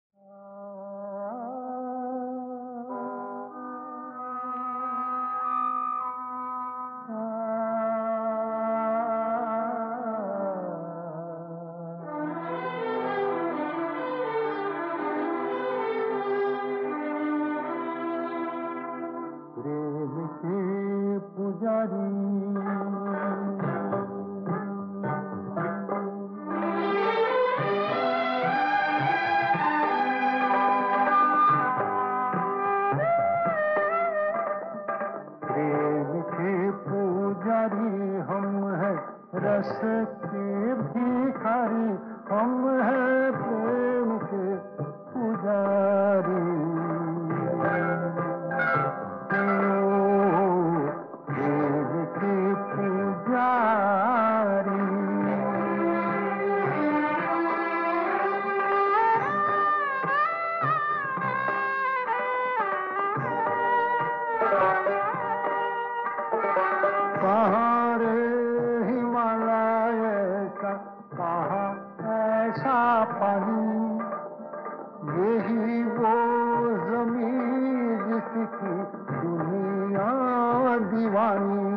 one.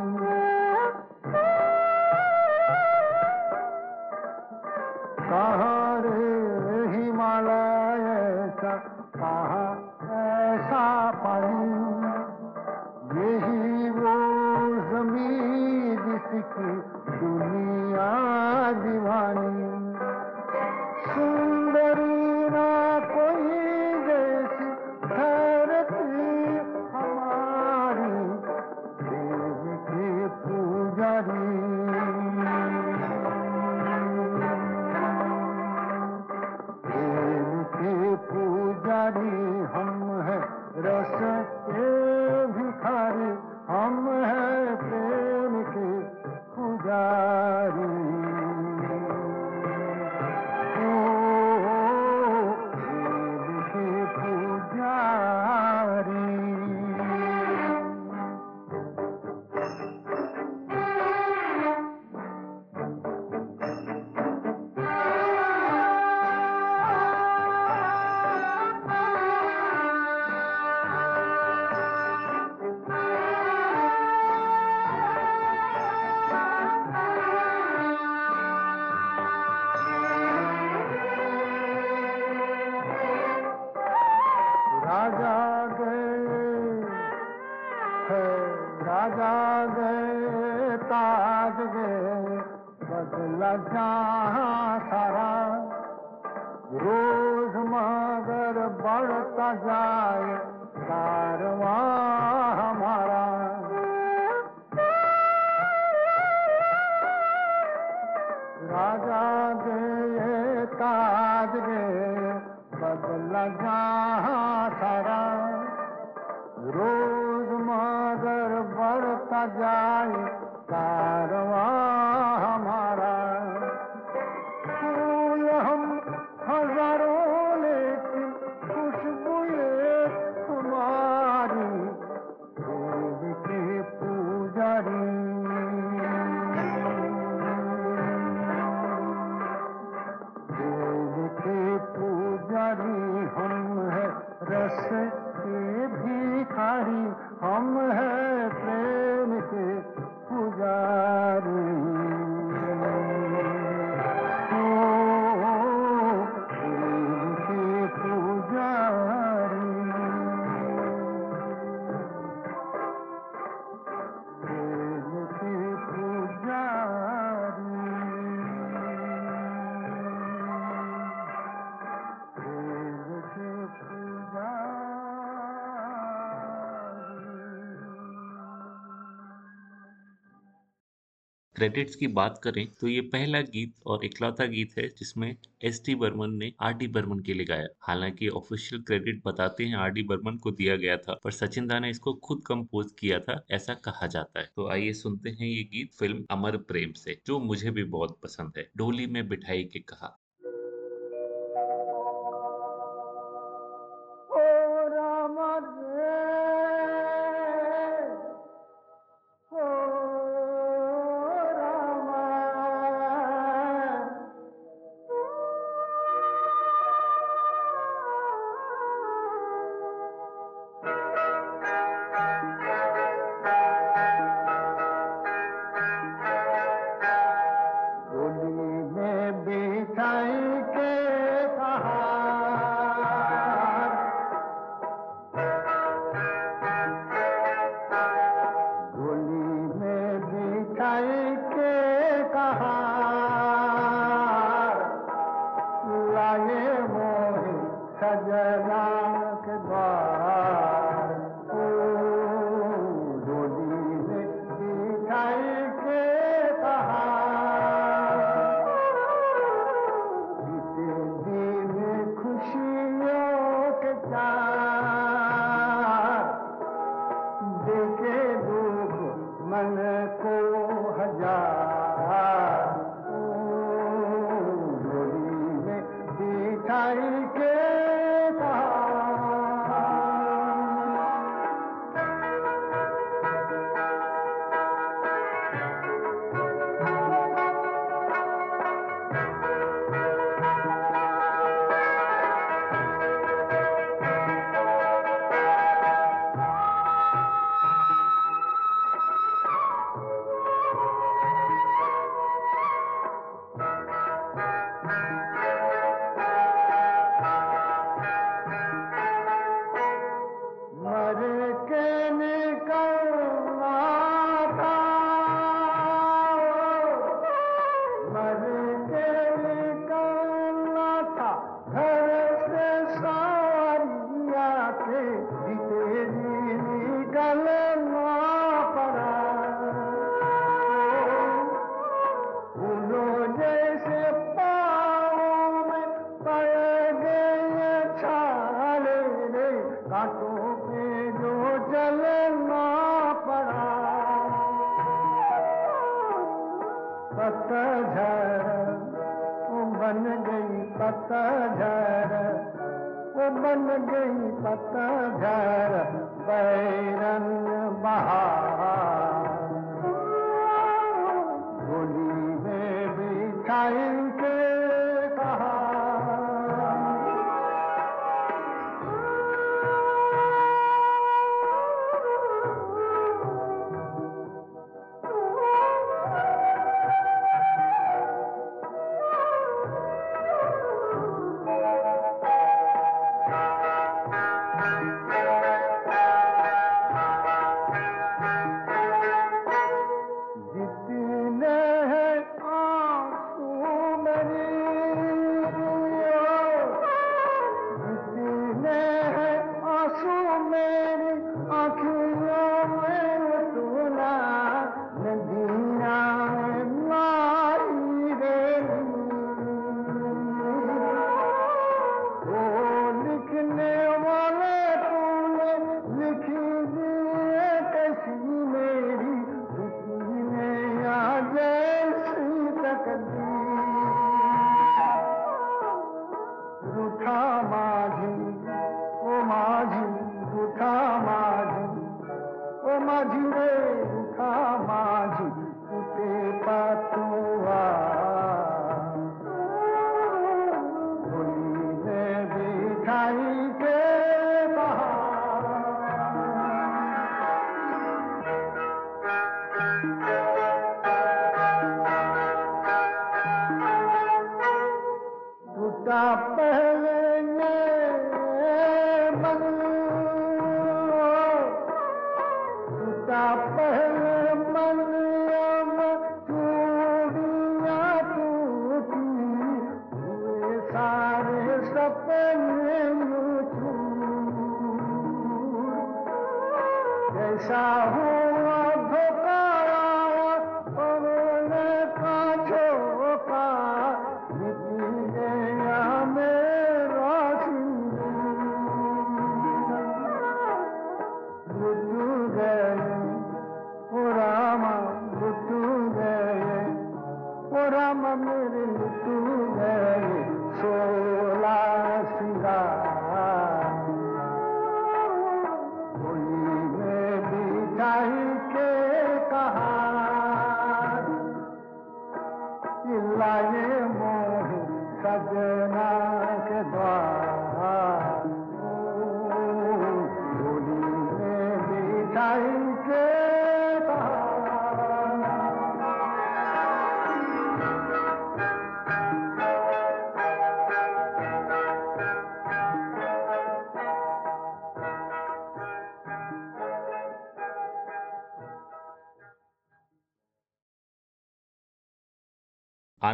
क्रेडिट्स की बात करें तो ये पहला गीत और इकलौता गीत है, जिसमें एस टी बर्मन ने आर डी बर्मन के लिए गाया। हालाँकि ऑफिशियल क्रेडिट बताते हैं आर डी बर्मन को दिया गया था, पर सचिन दा ने इसको खुद कंपोज किया था, ऐसा कहा जाता है। तो आइए सुनते हैं ये गीत, फ़िल्म अमर प्रेम से, जो मुझे भी बहुत पसंद है, डोली में बिठाई के कहा।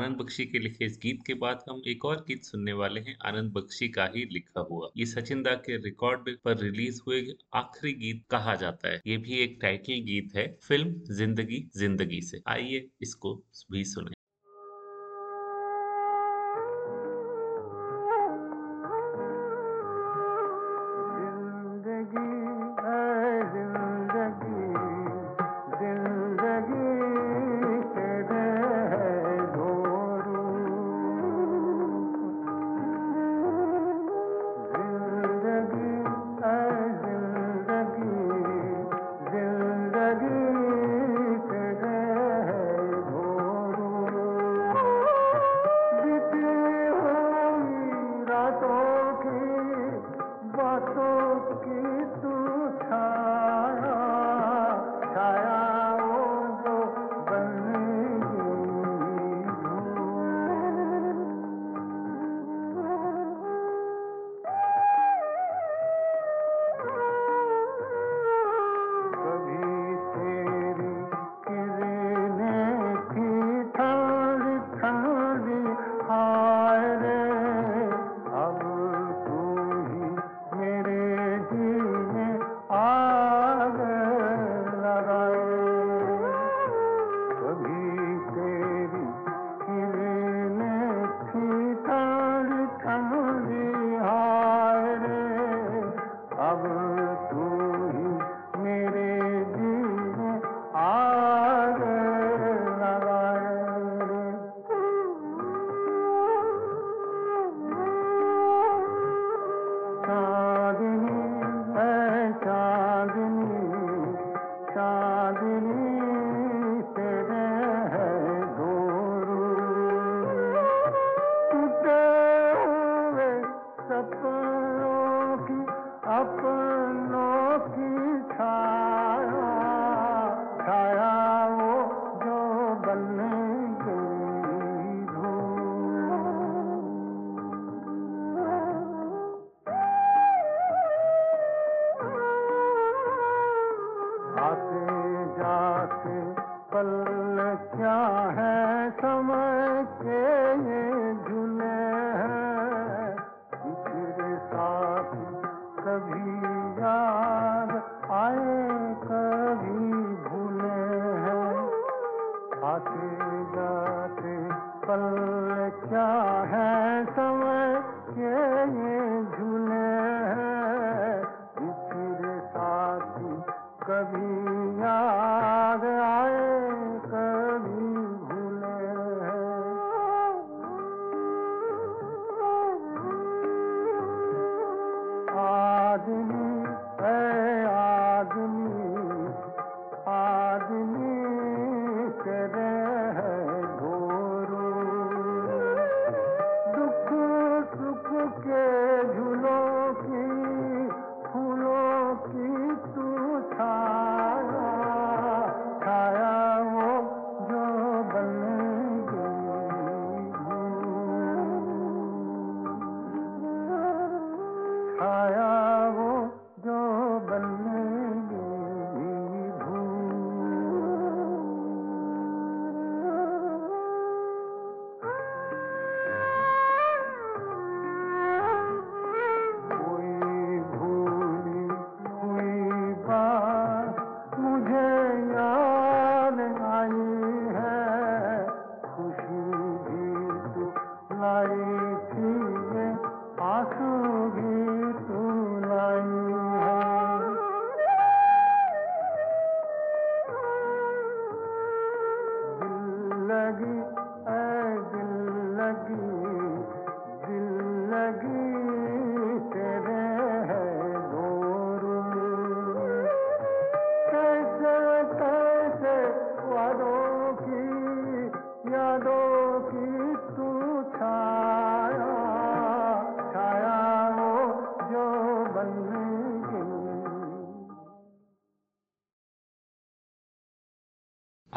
आनंद बख्शी के लिखे इस गीत के बाद हम एक और गीत सुनने वाले हैं, आनंद बख्शी का ही लिखा हुआ। ये सचिन दा के रिकॉर्ड पर रिलीज़ हुए आखिरी गीत कहा जाता है। ये भी एक टाइटल गीत है, फ़िल्म ज़िंदगी ज़िंदगी से। आइए इसको भी सुने।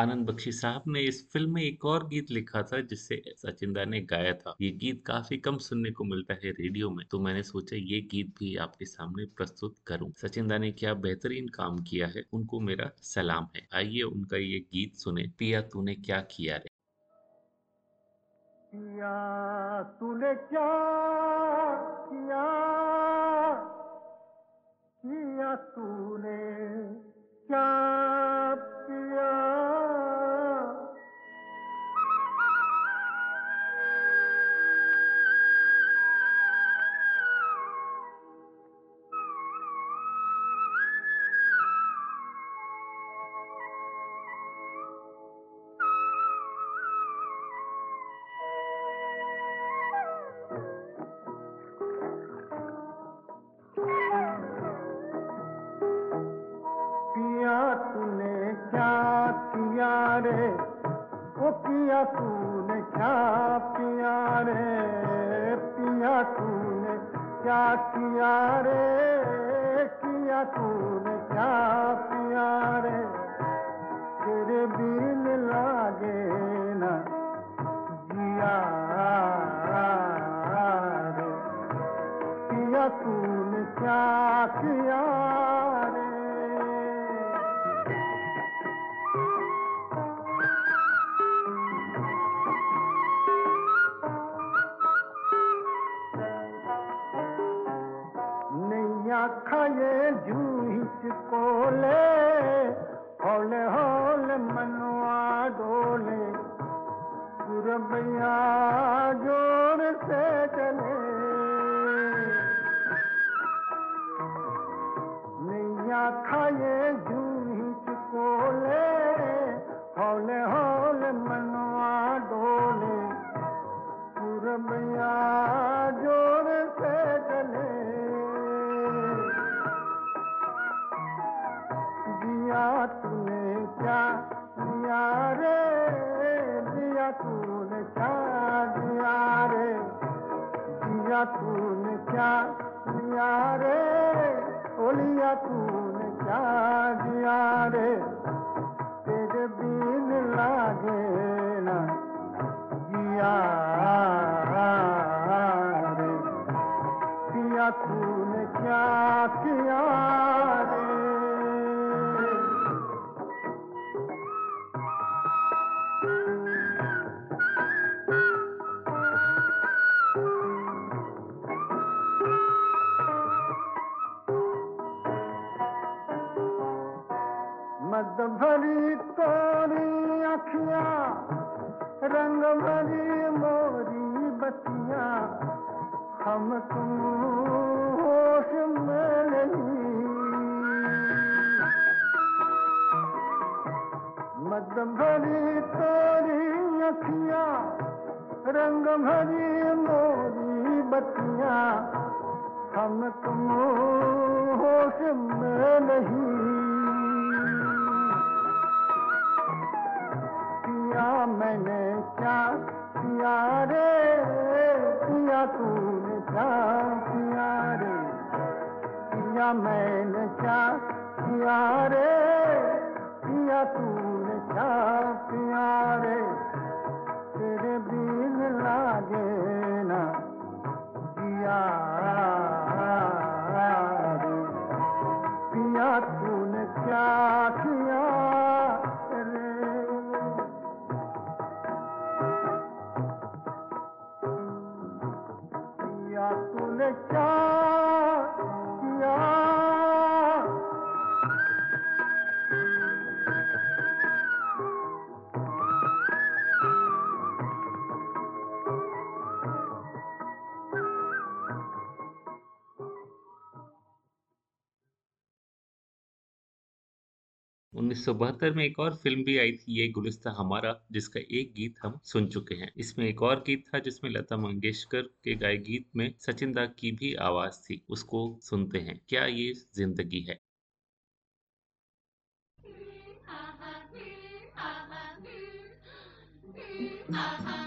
आनंद बख्शी साहब ने इस फ़िल्म में एक और गीत लिखा था जिसे सचिंदा ने गाया था। ये गीत काफ़ी कम सुनने को मिलता है रेडियो में तो मैंने सोचा ये गीत भी आपके सामने प्रस्तुत करूँ। सचिंदा ने क्या बेहतरीन काम किया है, उनको मेरा सलाम है। आइए उनका ये गीत सुने, पिया तूने क्या किया रे? पिया तूने क्या लिया तूने क्या दिया रे? ओलिया लिया तूने क्या दिया रे? तेरे बीन लागे ना जिया रे। दिया तूने क्या दिया रे? अखियाँ रंग भरी मोरी बतिया हम तुम होश में नहीं। मदम भरी तोरी अखिया रंग भरी मोरी बतिया हम तुम होश में नहीं। मैंने क्या किया रे? किया तूने क्या किया रे? किया मैंने क्या किया रे? किया तूने क्या किया रे? तेरे बिन लागे ना किया रे। किया तूने क्या में एक और फ़िल्म भी आई थी, ये गुलिस्ता हमारा, जिसका एक गीत हम सुन चुके हैं। इसमें एक और गीत था, जिसमें लता मंगेशकर के गाय गीत में सचिन दा की भी आवाज़ थी, उसको सुनते हैं। क्या ये ज़िंदगी है? क्या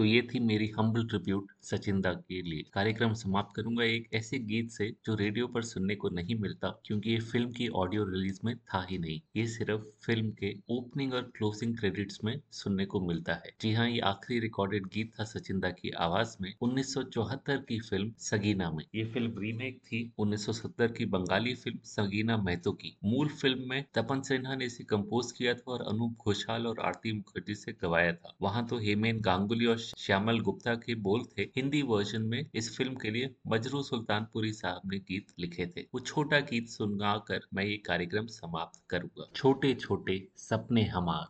तो ये थी मेरी हम्बल ट्रिब्यूट सचिन दा के लिए। कार्यक्रम समाप्त करूँगा एक ऐसे गीत से जो रेडियो पर सुनने को नहीं मिलता, क्योंकि ये फ़िल्म की ऑडियो रिलीज़ में था ही नहीं। ये सिर्फ़ फ़िल्म के ओपनिंग और क्लोजिंग क्रेडिट्स में सुनने को मिलता है। जी हाँ ये आखिरी रिकॉर्डेड गीत था सचिन दा की आवाज़ में 1974 की फ़िल्म सगीना में। ये फ़िल्म रीमेक थी 1970 की बंगाली फ़िल्म सगीना महतो की। मूल फ़िल्म में तपन सिन्हा ने इसे कंपोज किया था और अनूप घोषाल और आरती मुखर्जी से गवाया था। वहाँ तो हेमेन गांगुली और श्यामल गुप्ता के बोल थे, हिंदी वर्जन में इस फ़िल्म के लिए मजरू सुल्तानपुरी साहब ने गीत लिखे थे। वो छोटा गीत सुनगा कर मैं ये कार्यक्रम समाप्त करूँगा। छोटे छोटे सपने हमार।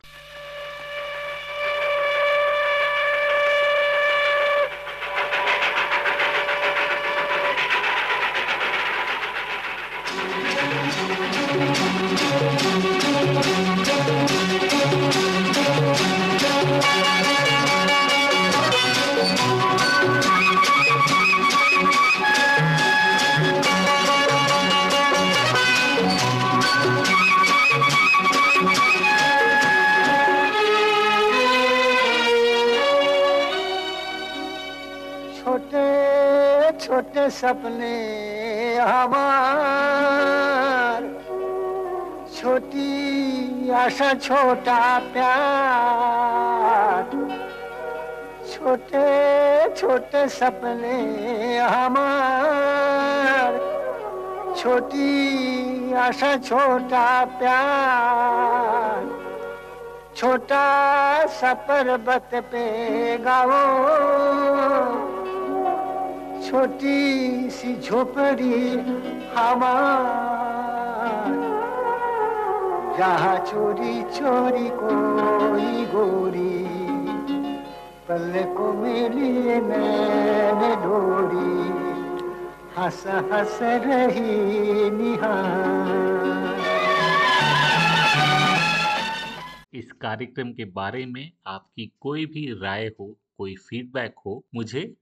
सपने हमार। छोटी आशा, छोटा प्यार। छोटे छोटे सपने हमार। छोटी आशा, छोटा प्यार। छोटा सा पर्वत पे गाओ। छोटी सी झोपड़ी हमार। चोरी चोरी कोई गोरी पल को मिली मैंने डोरी। हंस हंस रही निहार। इस कार्यक्रम के बारे में आपकी कोई भी राय हो, कोई फीडबैक हो, मुझे